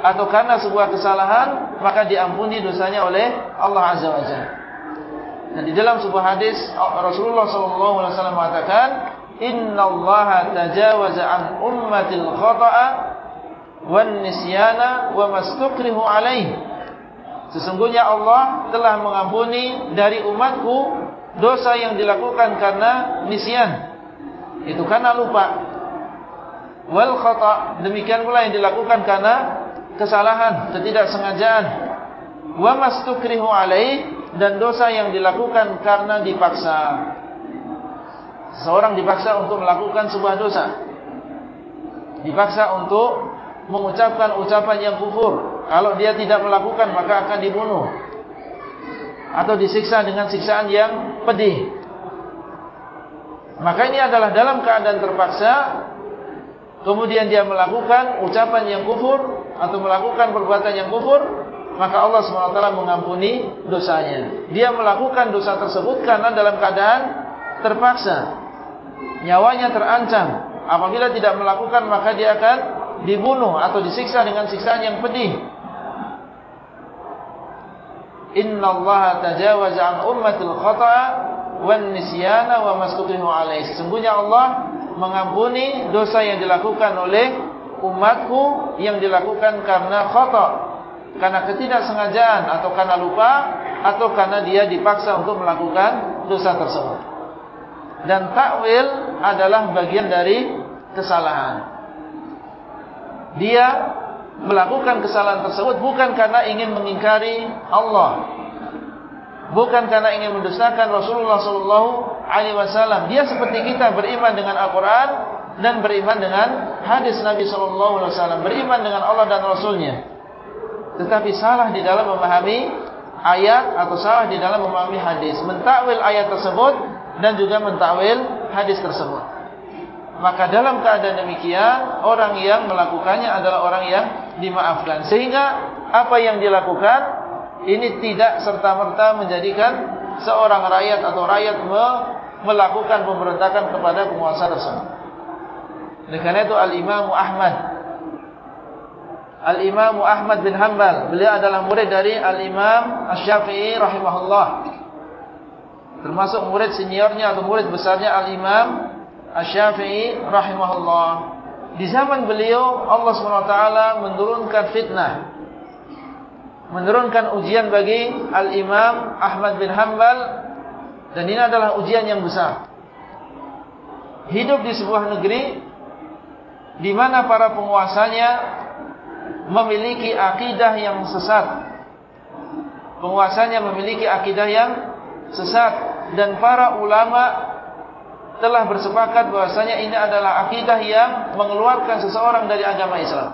atau karena sebuah kesalahan maka diampuni dosanya oleh Allah Azza wa Jalla dan di dalam sebuah hadis Rasulullah sallallahu alaihi wasallam mengatakan, "Inna Allah tajawaza an ummatil khata'a wan nisyana wa mastukrihu alaih." Sesungguhnya Allah telah mengampuni dari umatku dosa yang dilakukan karena nisyan. Itu karena lupa. Wal khata' demikian pula yang dilakukan karena kesalahan, ketidaksengajaan. Wa mastukrihu alaih dan dosa yang dilakukan karena dipaksa. Seorang dipaksa untuk melakukan sebuah dosa. Dipaksa untuk mengucapkan ucapan yang kufur. Kalau dia tidak melakukan maka akan dibunuh. Atau disiksa dengan siksaan yang pedih. Maka ini adalah dalam keadaan terpaksa. Kemudian dia melakukan ucapan yang kufur. Atau melakukan perbuatan yang kufur maka Allah SWT mengampuni dosanya. Dia melakukan dosa tersebut karena dalam keadaan terpaksa. Nyawanya terancam. Apabila tidak melakukan maka dia akan dibunuh atau disiksa dengan siksaan yang pedih. Inna Allah tajawaza an ummatil khata'a wan nisyana wa mastuqihu alaih. Sesungguhnya Allah mengampuni dosa yang dilakukan oleh umatku yang dilakukan karena khata' karena ketidaksengajaan atau karena lupa atau karena dia dipaksa untuk melakukan dosa tersebut. Dan takwil adalah bagian dari kesalahan. Dia melakukan kesalahan tersebut bukan karena ingin mengingkari Allah. Bukan karena ingin mendustakan Rasulullah sallallahu alaihi wasallam. Dia seperti kita beriman dengan Al-Qur'an dan beriman dengan hadis Nabi sallallahu alaihi wasallam, beriman dengan Allah dan Rasulnya tetapi salah di dalam memahami ayat atau salah di dalam memahami hadis, mentakwil ayat tersebut dan juga mentakwil hadis tersebut. Maka dalam keadaan demikian, orang yang melakukannya adalah orang yang dimaafkan. Sehingga apa yang dilakukan ini tidak serta-merta menjadikan seorang rakyat atau rakyat melakukan pemberontakan kepada penguasa tersebut. Karena itu Al-Imam Ahmad Al-Imam Ahmad bin Hanbal. Beliau adalah murid dari Al-Imam Ash-Syafi'i rahimahullah. Termasuk murid seniornya atau murid besarnya Al-Imam Ash-Syafi'i rahimahullah. Di zaman beliau Allah SWT menurunkan fitnah. Menurunkan ujian bagi Al-Imam Ahmad bin Hanbal. Dan ini adalah ujian yang besar. Hidup di sebuah negeri di mana para penguasanya memiliki akidah yang sesat. Penguasanya memiliki akidah yang sesat dan para ulama telah bersepakat bahwasanya ini adalah akidah yang mengeluarkan seseorang dari agama Islam.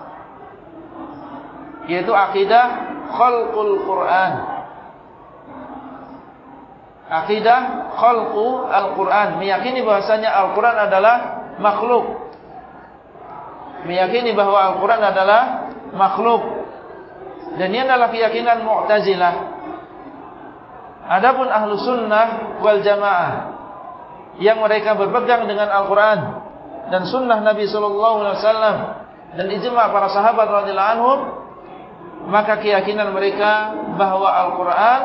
Yaitu akidah khalqul Quran. Akidah khalqu al-Quran meyakini bahwasanya Al-Quran adalah makhluk. Meyakini bahwa Al-Quran adalah makhluk. Dan ini adalah keyakinan Mu'tazilah. Adapun ahlu sunnah wal jamaah yang mereka berpegang dengan Al-Quran dan sunnah Nabi sallallahu alaihi wasallam dan ijma' para sahabat radhiyallahu anhum maka keyakinan mereka bahwa Al-Qur'an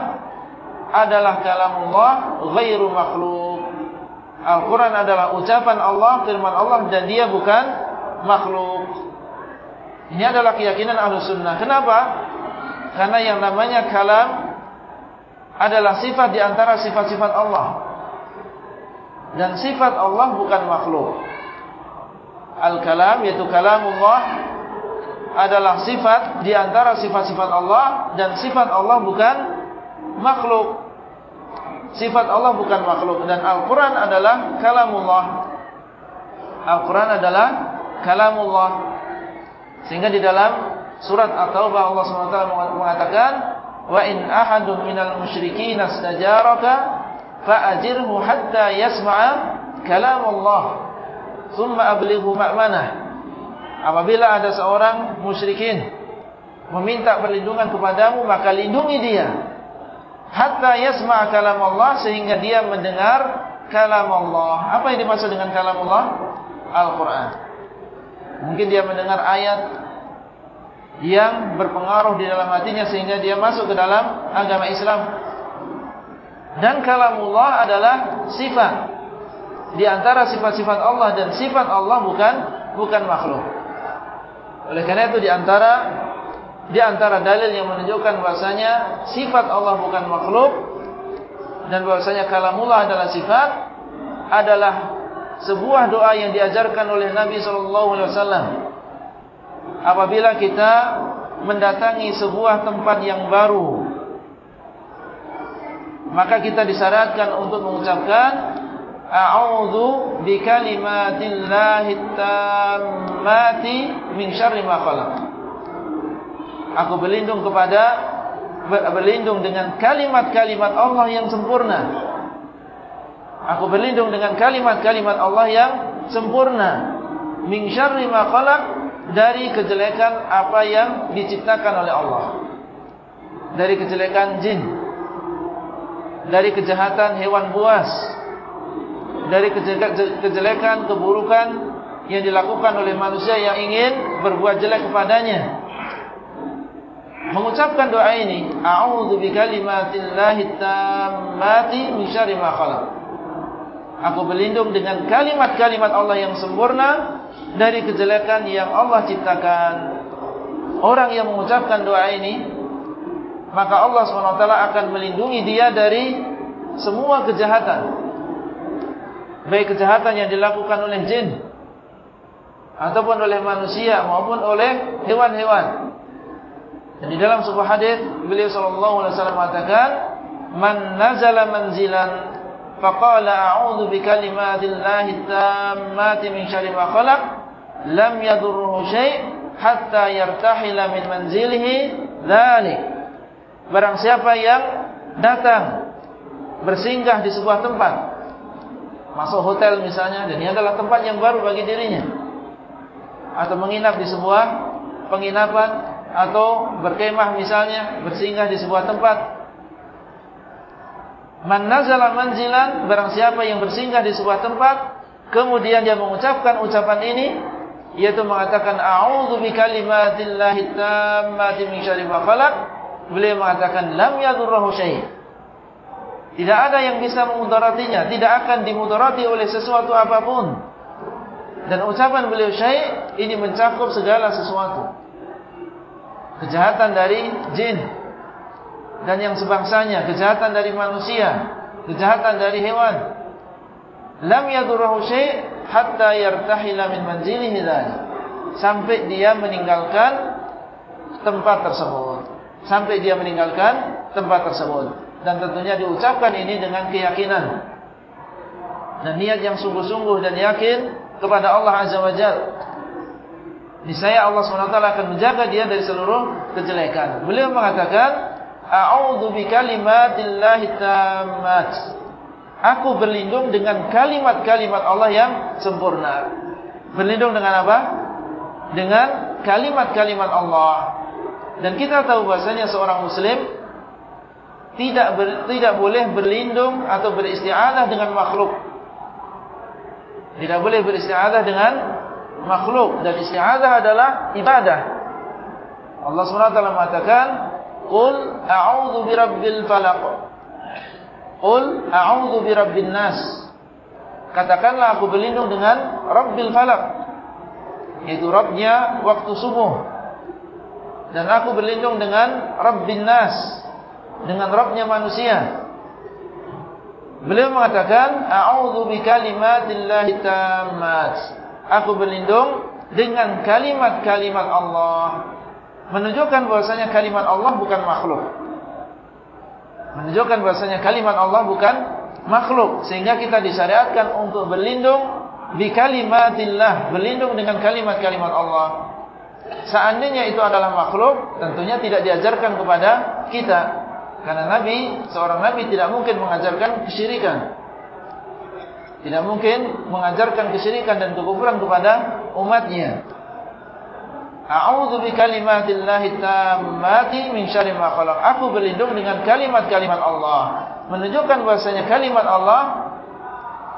adalah kalamullah ghairu makhluk. Al-Qur'an adalah ucapan Allah, firman Allah dan dia bukan makhluk. Ini adalah keyakinan Ahlus Sunnah. Kenapa? Karena yang namanya kalam adalah sifat di antara sifat-sifat Allah. Dan sifat Allah bukan makhluk. Al-kalam yaitu kalamullah adalah sifat di antara sifat-sifat Allah dan sifat Allah bukan makhluk. Sifat Allah bukan makhluk dan Al-Qur'an adalah kalamullah. Al-Qur'an adalah kalamullah. Sehingga di dalam surat At-Taubah Allah SWT mengatakan wa in ahadun minal musyrikin istajaraka fa'ajirhu hatta yasma'a kalam Allah thumma ablighu ma'manah apabila ada seorang musyrikin meminta perlindungan kepadamu maka lindungi dia. Hatta yasma'a kalam Allah sehingga dia mendengar kalam Allah apa yang dimaksud dengan kalam Allah Al-Qur'an. Mungkin dia mendengar ayat yang berpengaruh di dalam hatinya sehingga dia masuk ke dalam agama Islam. Dan kalamullah adalah sifat di antara sifat-sifat Allah dan sifat Allah bukan bukan makhluk. Oleh karena itu di antara di antara dalil yang menunjukkan bahasanya sifat Allah bukan makhluk dan bahasanya kalamullah adalah sifat adalah sebuah doa yang diajarkan oleh Nabi wasallam apabila kita mendatangi sebuah tempat yang baru maka kita disyaratkan untuk mengucapkan a'udzu bikalimatillahi tammati min syarri ma khalaq aku berlindung kepada berlindung dengan kalimat-kalimat Allah yang sempurna aku berlindung dengan kalimat-kalimat Allah yang sempurna min syarri ma khalaq dari kejelekan apa yang diciptakan oleh Allah. Dari kejelekan jin. Dari kejahatan hewan buas. Dari kejelekan, keburukan yang dilakukan oleh manusia yang ingin berbuat jelek kepadanya. Mengucapkan doa ini, A'udhu bi kalimatillahi tammati min syari ma khalaq. Aku berlindung dengan kalimat-kalimat Allah yang sempurna dari kejelekan yang Allah ciptakan. Orang yang mengucapkan doa ini, maka Allah SWT akan melindungi dia dari semua kejahatan. Baik kejahatan yang dilakukan oleh jin, ataupun oleh manusia, maupun oleh hewan-hewan. Dan di dalam sebuah hadis beliau sallallahu alaihi wasallam mengatakan, "Man nazala manzilan faqala a'udzu bikalimatillahi tammati min syarri ma khalaq" lam yadurruhu syai' hatta yartahila min manzilihi dzalik. Barang siapa yang datang bersinggah di sebuah tempat, masuk hotel misalnya dan ini adalah tempat yang baru bagi dirinya. Atau menginap di sebuah penginapan atau berkemah misalnya, bersinggah di sebuah tempat. Man nazala manzilan, barang siapa yang bersinggah di sebuah tempat, kemudian dia mengucapkan ucapan ini, yaitu mengatakan a'udzu bikalimatillahi tammati min syarri ma khalaq beliau mengatakan lam yadurruhu syai' tidak ada yang bisa memudaratinya tidak akan dimudarati oleh sesuatu apapun. Dan ucapan beliau syai' ini mencakup segala sesuatu. Kejahatan dari jin dan yang sebangsanya kejahatan dari manusia kejahatan dari hewan. Lam yadurruhu syai' hatta yartahila min manzilihi dzalik sampai dia meninggalkan tempat tersebut sampai dia meninggalkan tempat tersebut dan tentunya diucapkan ini dengan keyakinan dan niat yang sungguh-sungguh dan yakin kepada Allah Azza wa Jalla niscaya Allah SWT akan menjaga dia dari seluruh kejelekan beliau mengatakan a'udzu bikalimatillahi tammat Aku berlindung dengan kalimat-kalimat Allah yang sempurna. Berlindung dengan apa? Dengan kalimat-kalimat Allah. Dan kita tahu bahasanya seorang muslim tidak ber, tidak boleh berlindung atau beristi'anah dengan makhluk. Tidak boleh beristi'adah dengan makhluk dan isti'adah adalah ibadah. Allah SWT mengatakan, "Qul a'udzu birabbil falaq." Qul a'udzu birabbin nas. Katakanlah aku berlindung dengan Rabbil Falaq. Yaitu Rabbnya waktu subuh. Dan aku berlindung dengan Rabbin Nas. Dengan Rabbnya manusia. Beliau mengatakan, A'udhu bi kalimatillahi tammat. Aku berlindung dengan kalimat-kalimat Allah. Menunjukkan bahasanya kalimat Allah bukan makhluk. Menunjukkan bahasanya kalimat Allah bukan makhluk. Sehingga kita disyariatkan untuk berlindung bi kalimatillah. Berlindung dengan kalimat-kalimat Allah. Seandainya itu adalah makhluk, tentunya tidak diajarkan kepada kita. Karena Nabi, seorang Nabi tidak mungkin mengajarkan kesyirikan. Tidak mungkin mengajarkan kesyirikan dan kekufuran kepada umatnya. A'udzu bi kalimatillahi tammati min syarri ma khalaq. Aku berlindung dengan kalimat-kalimat Allah. Menunjukkan bahasanya kalimat Allah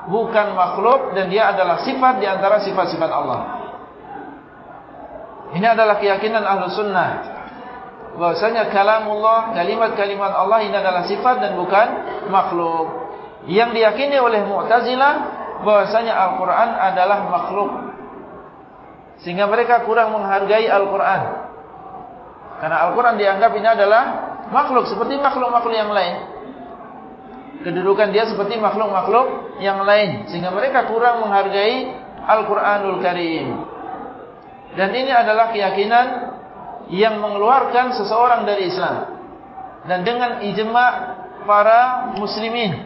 bukan makhluk dan dia adalah sifat di antara sifat-sifat Allah. Ini adalah keyakinan Ahlus Sunnah bahwasanya kalamullah, kalimat-kalimat Allah ini adalah sifat dan bukan makhluk. Yang diyakini oleh Mu'tazilah bahwasanya Al-Qur'an adalah makhluk. Sehingga mereka kurang menghargai Al-Qur'an. Karena Al-Qur'an dianggap ini adalah makhluk seperti makhluk-makhluk yang lain. Kedudukan dia seperti makhluk-makhluk yang lain sehingga mereka kurang menghargai Al-Qur'anul Karim. Dan ini adalah keyakinan yang mengeluarkan seseorang dari Islam. Dan dengan ijma' para muslimin.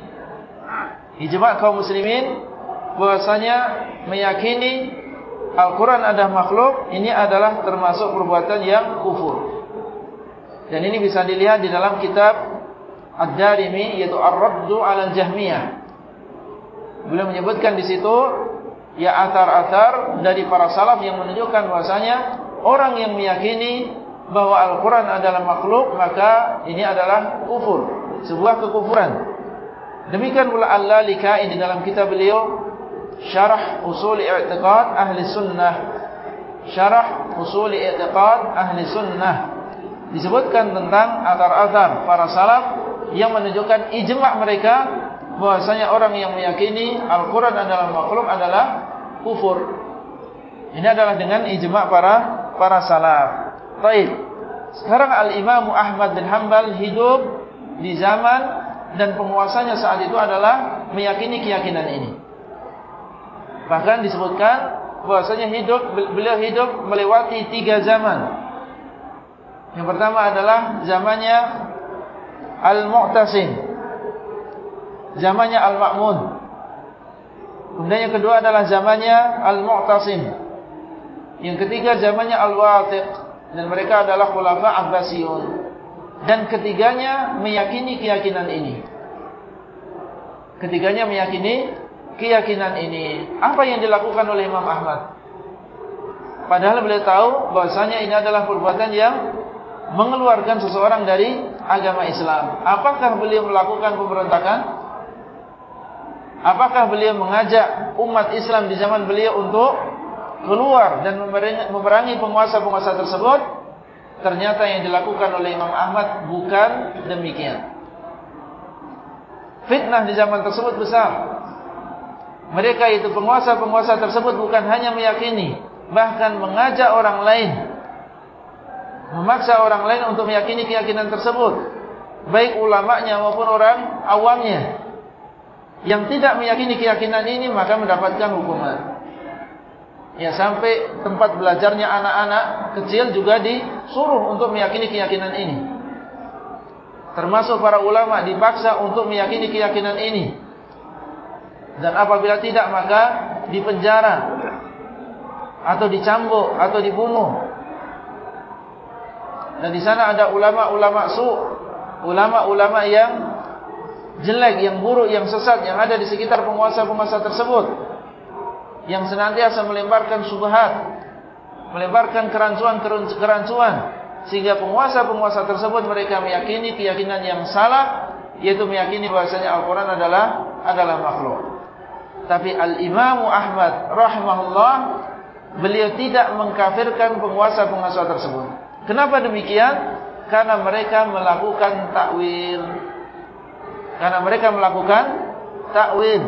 Ijma' kaum muslimin bahwasanya meyakini Al-Quran adalah makhluk ini adalah termasuk perbuatan yang kufur. Dan ini bisa dilihat di dalam kitab Ad-Darimi yaitu Ar-Raddu Al-Jahmiyah beliau menyebutkan di situ ya atar-atar dari para salaf yang menunjukkan bahwasanya orang yang meyakini bahwa Al-Quran adalah makhluk, maka ini adalah kufur. Sebuah kekufuran. Demikian pula Al-Lalika di dalam kitab beliau, Syarah Usul I'tiqad Ahli Sunnah. Syarah Usul I'tiqad Ahli Sunnah. Disebutkan tentang atar-atar para salaf yang menunjukkan ijma' mereka bahwasanya orang yang meyakini Al-Quran adalah makhluk adalah kufur. Ini adalah dengan ijma' para para salaf. Baik. Sekarang Al-Imam Ahmad bin Hanbal hidup di zaman dan penguasanya saat itu adalah meyakini keyakinan ini. Bahkan disebutkan bahwasanya hidup beliau hidup melewati tiga zaman. Yang pertama adalah zamannya Al-Mu'tasim. Zamannya Al-Ma'mun. Kemudian yang kedua adalah zamannya Al-Mu'tasim. Yang ketiga zamannya Al-Wathiq dan mereka adalah khulafa Abbasiyun. Dan ketiganya meyakini keyakinan ini. Ketiganya meyakini keyakinan ini. Apa yang dilakukan oleh Imam Ahmad? Padahal beliau tahu bahwasanya ini adalah perbuatan yang mengeluarkan seseorang dari agama Islam. Apakah beliau melakukan pemberontakan? Apakah beliau mengajak umat Islam di zaman beliau untuk keluar dan memerangi penguasa-penguasa tersebut? Ternyata yang dilakukan oleh Imam Ahmad bukan demikian. Fitnah di zaman tersebut besar. Mereka itu penguasa-penguasa tersebut bukan hanya meyakini bahkan mengajak orang lain memaksa orang lain untuk meyakini keyakinan tersebut. Baik ulamanya maupun orang awamnya yang tidak meyakini keyakinan ini maka mendapatkan hukuman Ya sampai tempat belajarnya anak-anak kecil juga disuruh untuk meyakini keyakinan ini. Termasuk para ulama dipaksa untuk meyakini keyakinan ini. Dan apabila tidak maka dipenjara atau dicambuk atau dibunuh. Dan di sana ada ulama-ulama su, ulama-ulama yang jelek, yang buruk, yang sesat yang ada di sekitar penguasa-penguasa tersebut yang senantiasa melemparkan subhat, melemparkan kerancuan-kerancuan sehingga penguasa-penguasa tersebut mereka meyakini keyakinan yang salah yaitu meyakini bahasanya Al-Qur'an adalah adalah makhluk. Tapi Al-Imam Ahmad rahimahullah beliau tidak mengkafirkan penguasa-penguasa tersebut. Kenapa demikian? Karena mereka melakukan takwil. Karena mereka melakukan takwil.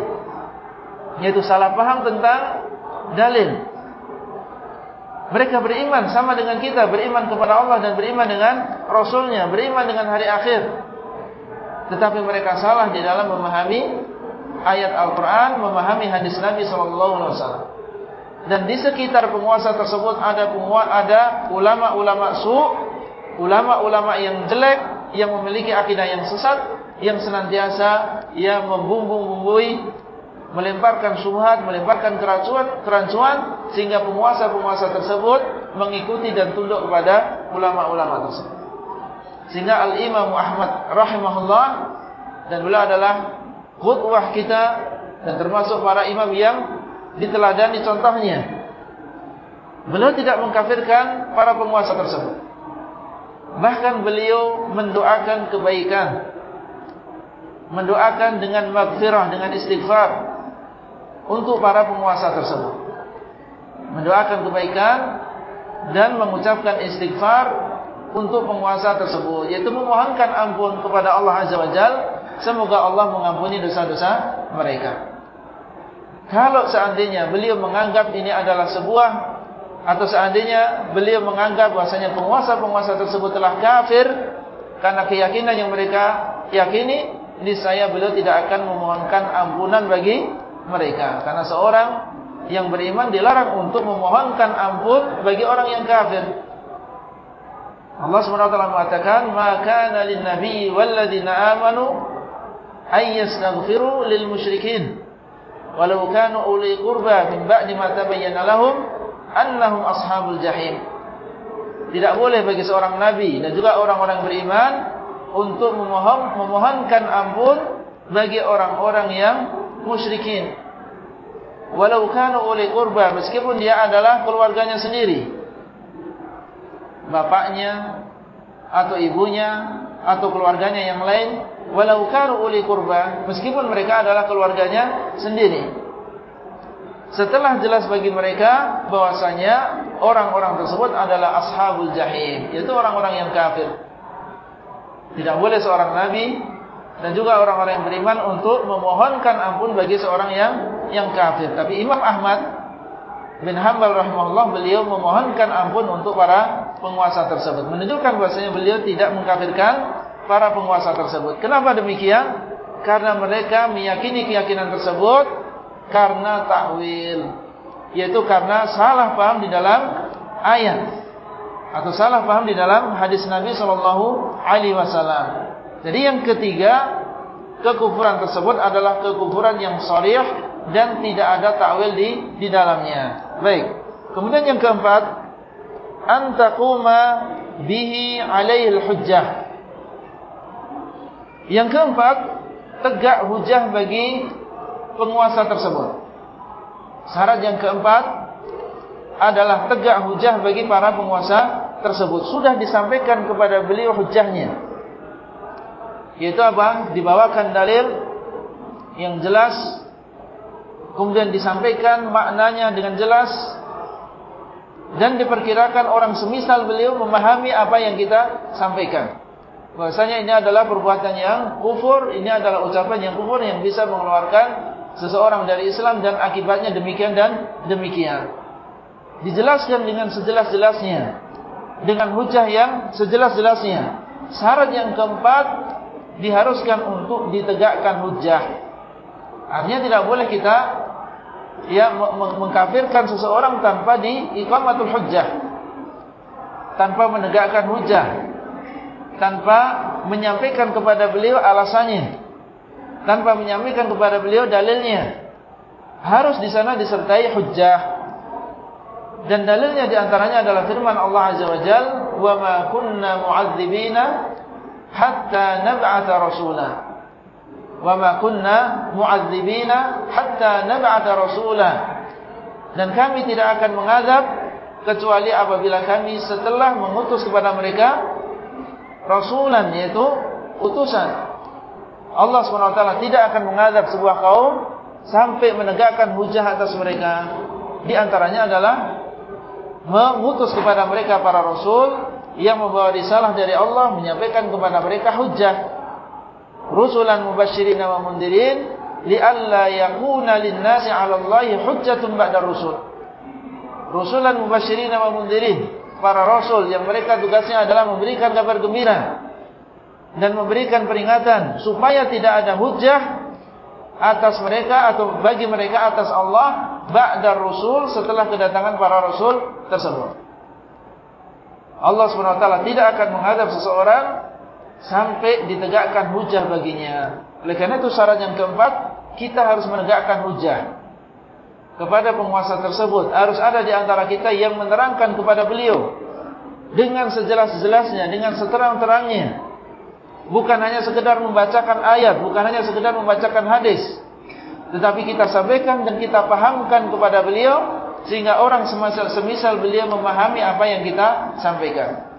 Yaitu salah paham tentang dalil. Mereka beriman sama dengan kita, beriman kepada Allah dan beriman dengan Rasulnya, beriman dengan hari akhir. Tetapi mereka salah di dalam memahami ayat Al-Quran memahami hadis Nabi SAW. Dan di sekitar penguasa tersebut ada ada ulama-ulama su, ulama-ulama yang jelek, yang memiliki akidah yang sesat, yang senantiasa yang membumbung-bumbui, melemparkan subhat, melemparkan kerancuan, kerancuan, sehingga penguasa-penguasa tersebut mengikuti dan tunduk kepada ulama-ulama tersebut. Sehingga Al-Imam Ahmad rahimahullah dan beliau adalah khutbah kita dan termasuk para imam yang diteladani contohnya. Beliau tidak mengkafirkan para penguasa tersebut. Bahkan beliau mendoakan kebaikan. Mendoakan dengan maghfirah, dengan istighfar. Untuk para penguasa tersebut. Mendoakan kebaikan. Dan mengucapkan istighfar. Untuk penguasa tersebut. Yaitu memohonkan ampun kepada Allah Azza wa Jalla Semoga Allah mengampuni dosa-dosa mereka. Kalau seandainya beliau menganggap ini adalah sebuah atau seandainya beliau menganggap bahasanya penguasa-penguasa tersebut telah kafir karena keyakinan yang mereka yakini, niscaya beliau tidak akan memohonkan ampunan bagi mereka. Karena seorang yang beriman dilarang untuk memohonkan ampun bagi orang yang kafir. Allah SWT mengatakan, "Maka nalin nabi waladina amanu ayyastaghfiru lil musyrikin walau kanu uli qurba min ba'di ma tabayyana lahum annahum ashabul jahim tidak boleh bagi seorang nabi dan juga orang-orang beriman untuk memohon memohonkan ampun bagi orang-orang yang musyrikin. Walau kanu uli qurba meskipun dia adalah keluarganya sendiri. Bapaknya atau ibunya atau keluarganya yang lain walau kanu uli kurba meskipun mereka adalah keluarganya sendiri. Setelah jelas bagi mereka bahwasanya orang-orang tersebut adalah ashabul jahim yaitu orang-orang yang kafir tidak boleh seorang nabi dan juga orang-orang yang beriman untuk memohonkan ampun bagi seorang yang yang kafir tapi Imam Ahmad bin Hanbal rahimahullah beliau memohonkan ampun untuk para penguasa tersebut menunjukkan bahwasanya beliau tidak mengkafirkan para penguasa tersebut. Kenapa demikian? Karena mereka meyakini keyakinan tersebut karena takwil, yaitu karena salah paham di dalam ayat atau salah paham di dalam hadis Nabi Shallallahu Alaihi Wasallam. Jadi yang ketiga kekufuran tersebut adalah kekufuran yang sharih dan tidak ada takwil di di dalamnya. Baik. Kemudian yang keempat, antakuma bihi alaihi hujjah yang keempat, tegak hujah bagi penguasa tersebut. Syarat yang keempat adalah tegak hujah bagi para penguasa tersebut. Sudah disampaikan kepada beliau hujahnya. Yaitu apa? Dibawakan dalil yang jelas. Kemudian disampaikan maknanya dengan jelas. Dan diperkirakan orang semisal beliau memahami apa yang kita sampaikan bahasanya ini adalah perbuatan yang kufur, ini adalah ucapan yang kufur yang bisa mengeluarkan seseorang dari Islam dan akibatnya demikian dan demikian. Dijelaskan dengan sejelas-jelasnya, dengan hujah yang sejelas-jelasnya. Syarat yang keempat diharuskan untuk ditegakkan hujah. Artinya tidak boleh kita ya mengkafirkan seseorang tanpa diiqamatul hujah. Tanpa menegakkan hujah tanpa menyampaikan kepada beliau alasannya tanpa menyampaikan kepada beliau dalilnya harus di sana disertai hujjah dan dalilnya diantaranya adalah firman Allah Azza wa Jal wa ma kunna mu'adzibina hatta nab'ata rasula wa ma kunna mu'adzibina hatta nab'ata rasula dan kami tidak akan mengazab kecuali apabila kami setelah mengutus kepada mereka rasulan yaitu utusan. Allah SWT tidak akan mengadab sebuah kaum sampai menegakkan hujah atas mereka. Di antaranya adalah mengutus kepada mereka para rasul yang membawa risalah dari Allah menyampaikan kepada mereka hujah. Rusulan mubasyirin wa mundirin li'alla yakuna lin-nasi 'ala Allahi hujjatun ba'da rusul. Rusulan mubasyirin wa mundirin para rasul yang mereka tugasnya adalah memberikan kabar gembira dan memberikan peringatan supaya tidak ada hujah atas mereka atau bagi mereka atas Allah ba'da rasul setelah kedatangan para rasul tersebut. Allah SWT tidak akan menghadap seseorang sampai ditegakkan hujah baginya. Oleh karena itu syarat yang keempat, kita harus menegakkan hujah kepada penguasa tersebut. Harus ada di antara kita yang menerangkan kepada beliau dengan sejelas-jelasnya, dengan seterang-terangnya. Bukan hanya sekedar membacakan ayat, bukan hanya sekedar membacakan hadis. Tetapi kita sampaikan dan kita pahamkan kepada beliau sehingga orang semisal, semisal beliau memahami apa yang kita sampaikan.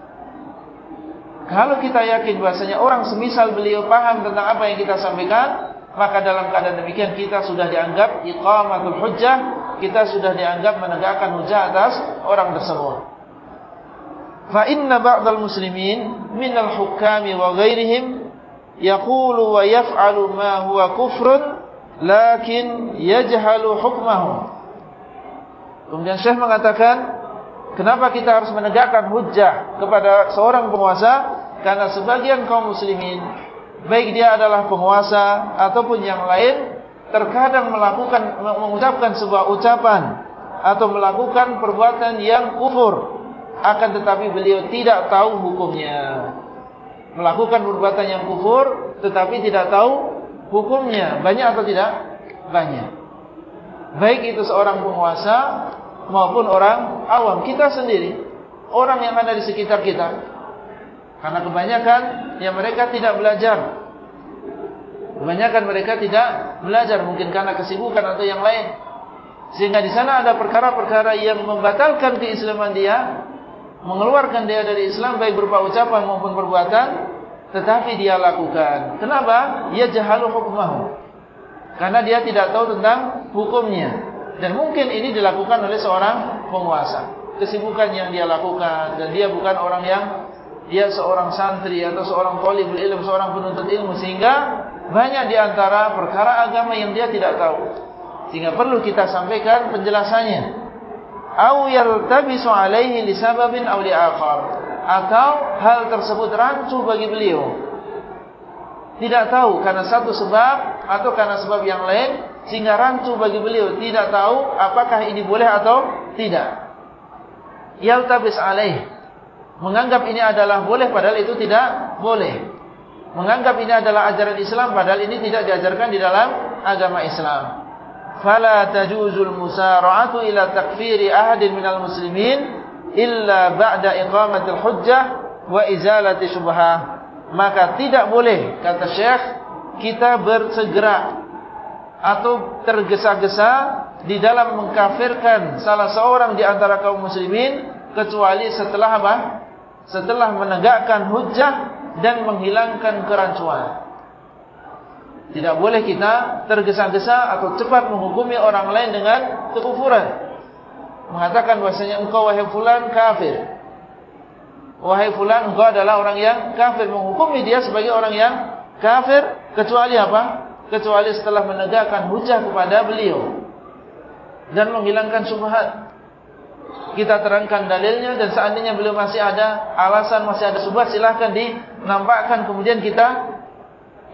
Kalau kita yakin bahasanya orang semisal beliau paham tentang apa yang kita sampaikan, maka dalam keadaan demikian kita sudah dianggap iqamatul hujjah, kita sudah dianggap menegakkan hujjah atas orang tersebut. Fa inna ba'dal muslimin minal hukami wa ghairihim yaqulu wa yaf'alu ma huwa kufrun lakin yajhalu hukmahu Kemudian Syekh mengatakan, kenapa kita harus menegakkan hujjah kepada seorang penguasa? Karena sebagian kaum muslimin, baik dia adalah penguasa ataupun yang lain, terkadang melakukan mengucapkan sebuah ucapan atau melakukan perbuatan yang kufur, akan tetapi beliau tidak tahu hukumnya. Melakukan perbuatan yang kufur, tetapi tidak tahu hukumnya. Banyak atau tidak? Banyak baik itu seorang penguasa maupun orang awam kita sendiri orang yang ada di sekitar kita karena kebanyakan yang mereka tidak belajar kebanyakan mereka tidak belajar mungkin karena kesibukan atau yang lain sehingga di sana ada perkara-perkara yang membatalkan keislaman dia mengeluarkan dia dari Islam baik berupa ucapan maupun perbuatan tetapi dia lakukan. Kenapa? Ia jahalu hukmahu karena dia tidak tahu tentang hukumnya. Dan mungkin ini dilakukan oleh seorang penguasa. Kesibukan yang dia lakukan. Dan dia bukan orang yang dia seorang santri atau seorang talibul ilmu seorang penuntut ilmu. Sehingga banyak di antara perkara agama yang dia tidak tahu. Sehingga perlu kita sampaikan penjelasannya. Au yaltabisu alaihi lisababin aw li'akhar atau hal tersebut rancu bagi beliau tidak tahu karena satu sebab atau karena sebab yang lain sehingga rancu bagi beliau tidak tahu apakah ini boleh atau tidak. Yaltabis alaih menganggap ini adalah boleh padahal itu tidak boleh. Menganggap ini adalah ajaran Islam padahal ini tidak diajarkan di dalam agama Islam. Fala tajuzul musara'atu ila takfiri ahadin minal muslimin illa ba'da iqamatil hujjah wa izalati syubhah maka tidak boleh kata Syekh kita bersegera atau tergesa-gesa di dalam mengkafirkan salah seorang di antara kaum muslimin kecuali setelah apa? Setelah menegakkan hujjah dan menghilangkan kerancuan. Tidak boleh kita tergesa-gesa atau cepat menghukumi orang lain dengan kekufuran. Mengatakan bahasanya engkau wahai fulan kafir. Wahai fulan engkau adalah orang yang kafir. Menghukumi dia sebagai orang yang kafir kecuali apa? Kecuali setelah menegakkan hujah kepada beliau. Dan menghilangkan subhat kita terangkan dalilnya dan seandainya beliau masih ada alasan masih ada subhat silahkan dinampakkan. Kemudian kita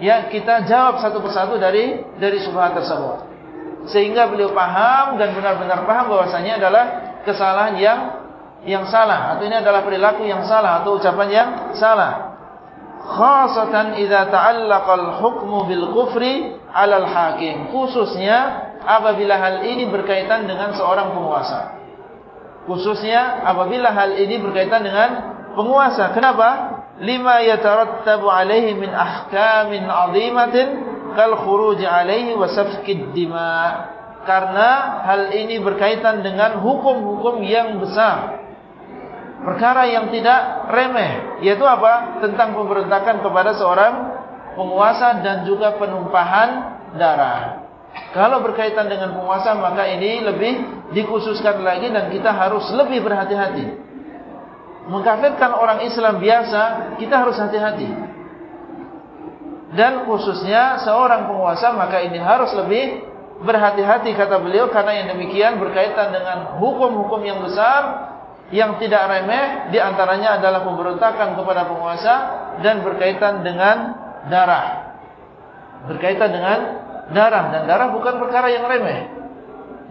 ya kita jawab satu persatu dari dari subhat tersebut sehingga beliau paham dan benar-benar paham bahwasanya adalah kesalahan yang yang salah atau ini adalah perilaku yang salah atau ucapan yang salah. Khasatan idza ta'allaqa al-hukmu bil kufri 'ala al-hakim. Khususnya apabila hal ini berkaitan dengan seorang penguasa. Khususnya apabila hal ini berkaitan dengan penguasa. Kenapa? Lima yatarattabu 'alaihi min ahkamin 'azimatin kal khuruj 'alaihi wa safkid dima'. Karena hal ini berkaitan dengan hukum-hukum yang besar perkara yang tidak remeh yaitu apa tentang pemberontakan kepada seorang penguasa dan juga penumpahan darah Kalau berkaitan dengan penguasa maka ini lebih dikhususkan lagi dan kita harus lebih berhati-hati. Mengkafirkan orang Islam biasa kita harus hati-hati. Dan khususnya seorang penguasa maka ini harus lebih berhati-hati kata beliau karena yang demikian berkaitan dengan hukum-hukum yang besar yang tidak remeh di antaranya adalah pemberontakan kepada penguasa dan berkaitan dengan darah. Berkaitan dengan darah dan darah bukan perkara yang remeh.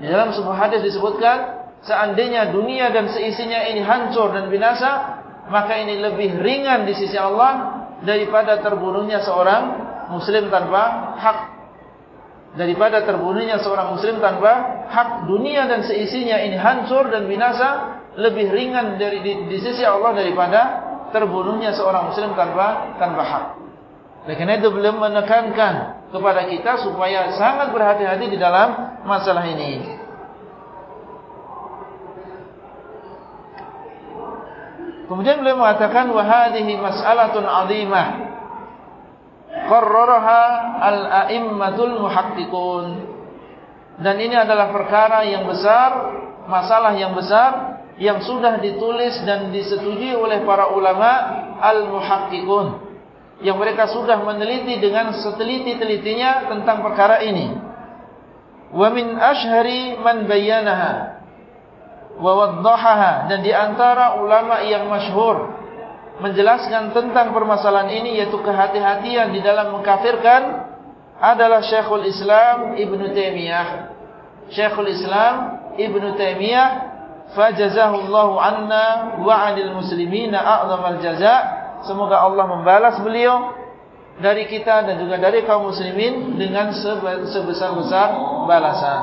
Di dalam sebuah hadis disebutkan seandainya dunia dan seisinya ini hancur dan binasa, maka ini lebih ringan di sisi Allah daripada terbunuhnya seorang muslim tanpa hak. Daripada terbunuhnya seorang muslim tanpa hak dunia dan seisinya ini hancur dan binasa lebih ringan dari di, di sisi Allah daripada terbunuhnya seorang muslim tanpa tanpa hak. Karena itu belum menekankan kepada kita supaya sangat berhati-hati di dalam masalah ini. Kemudian beliau mengatakan wahadihi mas'alatun 'azimah. Qarraraha al-a'immatul muhaqqiqun. Dan ini adalah perkara yang besar, masalah yang besar yang sudah ditulis dan disetujui oleh para ulama al-muhaqqiqun yang mereka sudah meneliti dengan seteliti-telitinya tentang perkara ini. Wa min ashhari man bayyanaha wa waddahaha dan di antara ulama yang masyhur menjelaskan tentang permasalahan ini yaitu kehati-hatian di dalam mengkafirkan adalah Syekhul Islam Ibn Taimiyah. Syekhul Islam Ibn Taimiyah fajazahullahu anna wa 'anil muslimina a'zamal jazaa' Semoga Allah membalas beliau dari kita dan juga dari kaum muslimin dengan sebesar-besar balasan.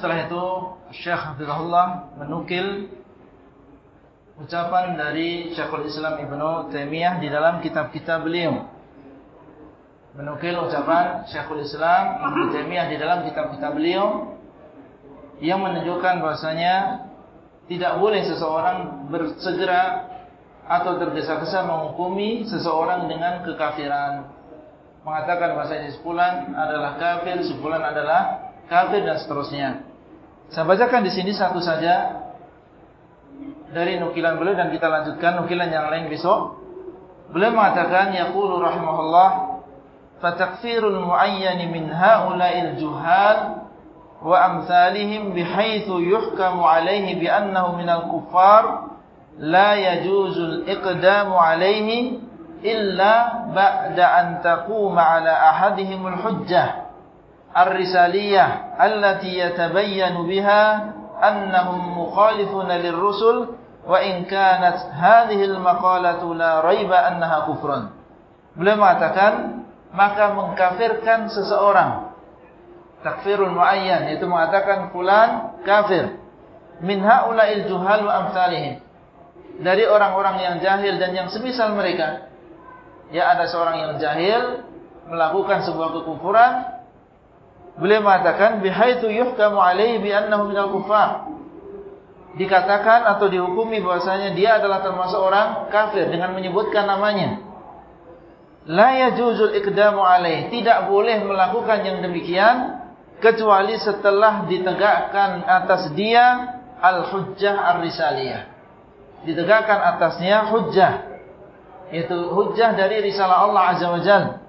Setelah itu Syekh Hafizahullah menukil ucapan dari Syekhul Islam Ibnu Taimiyah di dalam kitab-kitab beliau. Menukil ucapan Syekhul Islam Ibnu Taimiyah di dalam kitab-kitab beliau yang menunjukkan bahasanya tidak boleh seseorang bersegera atau tergesa-gesa menghukumi seseorang dengan kekafiran. Mengatakan bahasanya sepulan adalah kafir, sepulan adalah kafir dan seterusnya. Saya bacakan di sini satu saja dari nukilan beliau dan kita lanjutkan nukilan yang lain besok. Beliau mengatakan yaqulu rahimahullah fatakfirul muayyan min haula'il juhal wa amsalihim bihaitsu yuhkamu alayhi bi annahu minal kuffar la yajuzul iqdamu alayhi illa ba'da an taquma ala ahadihimul hujjah الرسالية التي يتبين بها أنهم مخالفون للرسل وإن كانت هذه المقالة لا ريب أنها كفرا Beliau mengatakan maka mengkafirkan seseorang takfirul muayyan yaitu mengatakan fulan kafir min haula'il juhal wa amsalihim dari orang-orang yang jahil dan yang semisal mereka ya ada seorang yang jahil melakukan sebuah kekufuran Beliau mengatakan bihaitu yuhkamu alaihi bi annahu minal kufar. Dikatakan atau dihukumi bahwasanya dia adalah termasuk orang kafir dengan menyebutkan namanya. La yajuzul iqdamu alaihi, tidak boleh melakukan yang demikian kecuali setelah ditegakkan atas dia al-hujjah ar-risaliyah. Ditegakkan atasnya hujjah. Itu hujjah dari risalah Allah Azza wa Jalla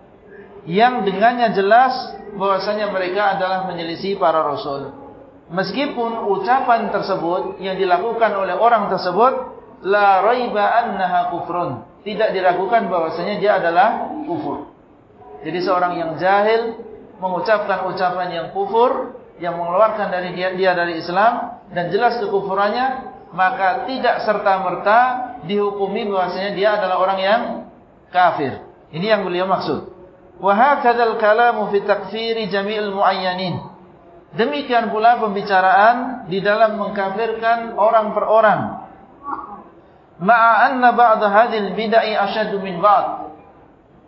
yang dengannya jelas bahwasanya mereka adalah menyelisih para rasul. Meskipun ucapan tersebut yang dilakukan oleh orang tersebut la raiba annaha kufrun, tidak diragukan bahwasanya dia adalah kufur. Jadi seorang yang jahil mengucapkan ucapan yang kufur yang mengeluarkan dari dia, dia dari Islam dan jelas kekufurannya, maka tidak serta-merta dihukumi bahwasanya dia adalah orang yang kafir. Ini yang beliau maksud. وهكذا الكلام في تكفير جميع المعينين demikian pula pembicaraan di dalam mengkafirkan orang per orang ma'a anna ba'd hadhil bid'ah ashaddu min ba'd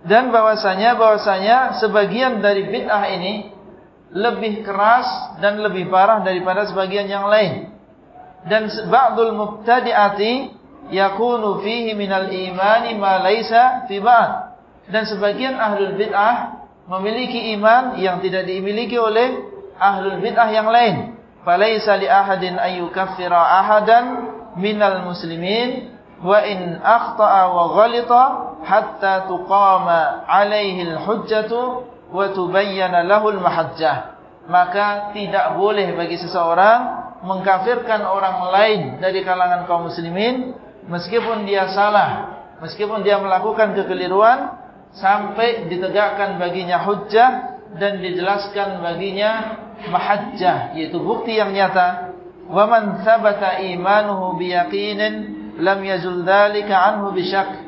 dan bahwasanya bahwasanya sebagian dari bid'ah ini lebih keras dan lebih parah daripada sebagian yang lain dan ba'dul mubtadi'ati yakunu fihi minal imani ma laysa fi ba'd dan sebagian ahlul bid'ah memiliki iman yang tidak dimiliki oleh ahlul bid'ah yang lain. Ahadan minal muslimin wa in akhta'a wa ghalita hatta tuqama alaihi al-hujjatu wa tubayyana lahu al-mahajjah. Maka tidak boleh bagi seseorang mengkafirkan orang lain dari kalangan kaum muslimin meskipun dia salah, meskipun dia melakukan kekeliruan sampai ditegakkan baginya hujjah dan dijelaskan baginya mahajjah yaitu bukti yang nyata. Wa man thabata imanuhu biyaqinin lam yazul dzalika anhu bisyak.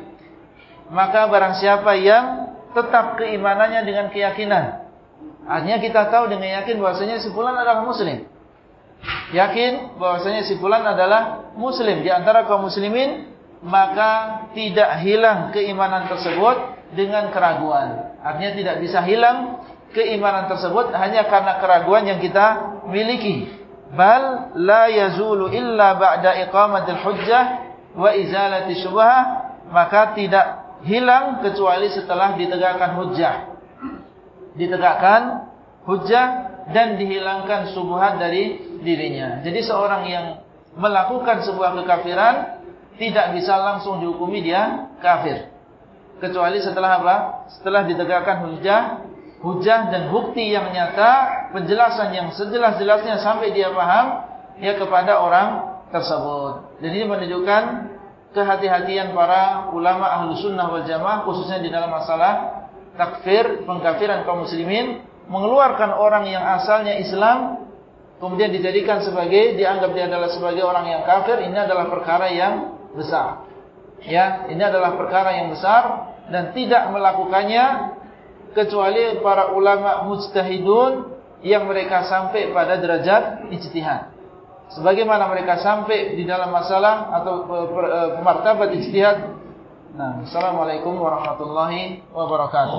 Maka barang siapa yang tetap keimanannya dengan keyakinan artinya kita tahu dengan yakin bahwasanya si fulan adalah muslim. Yakin bahwasanya si fulan adalah muslim. Di antara kaum muslimin maka tidak hilang keimanan tersebut dengan keraguan. Artinya tidak bisa hilang keimanan tersebut hanya karena keraguan yang kita miliki. Bal la yazulu illa ba'da iqamatil hujjah wa izalati syubhah. Maka tidak hilang kecuali setelah ditegakkan hujjah. Ditegakkan hujjah dan dihilangkan subhat dari dirinya. Jadi seorang yang melakukan sebuah kekafiran tidak bisa langsung dihukumi dia kafir kecuali setelah apa? Setelah ditegakkan hujah, hujah dan bukti yang nyata, penjelasan yang sejelas-jelasnya sampai dia paham ya kepada orang tersebut. Dan ini menunjukkan kehati-hatian para ulama ahlu sunnah wal jamaah khususnya di dalam masalah takfir, pengkafiran kaum muslimin, mengeluarkan orang yang asalnya Islam kemudian dijadikan sebagai dianggap dia adalah sebagai orang yang kafir, ini adalah perkara yang besar. Ya, ini adalah perkara yang besar dan tidak melakukannya kecuali para ulama mujtahidun yang mereka sampai pada derajat ijtihad. Sebagaimana mereka sampai di dalam masalah atau martabat ijtihad. Nah, Assalamualaikum warahmatullahi wabarakatuh.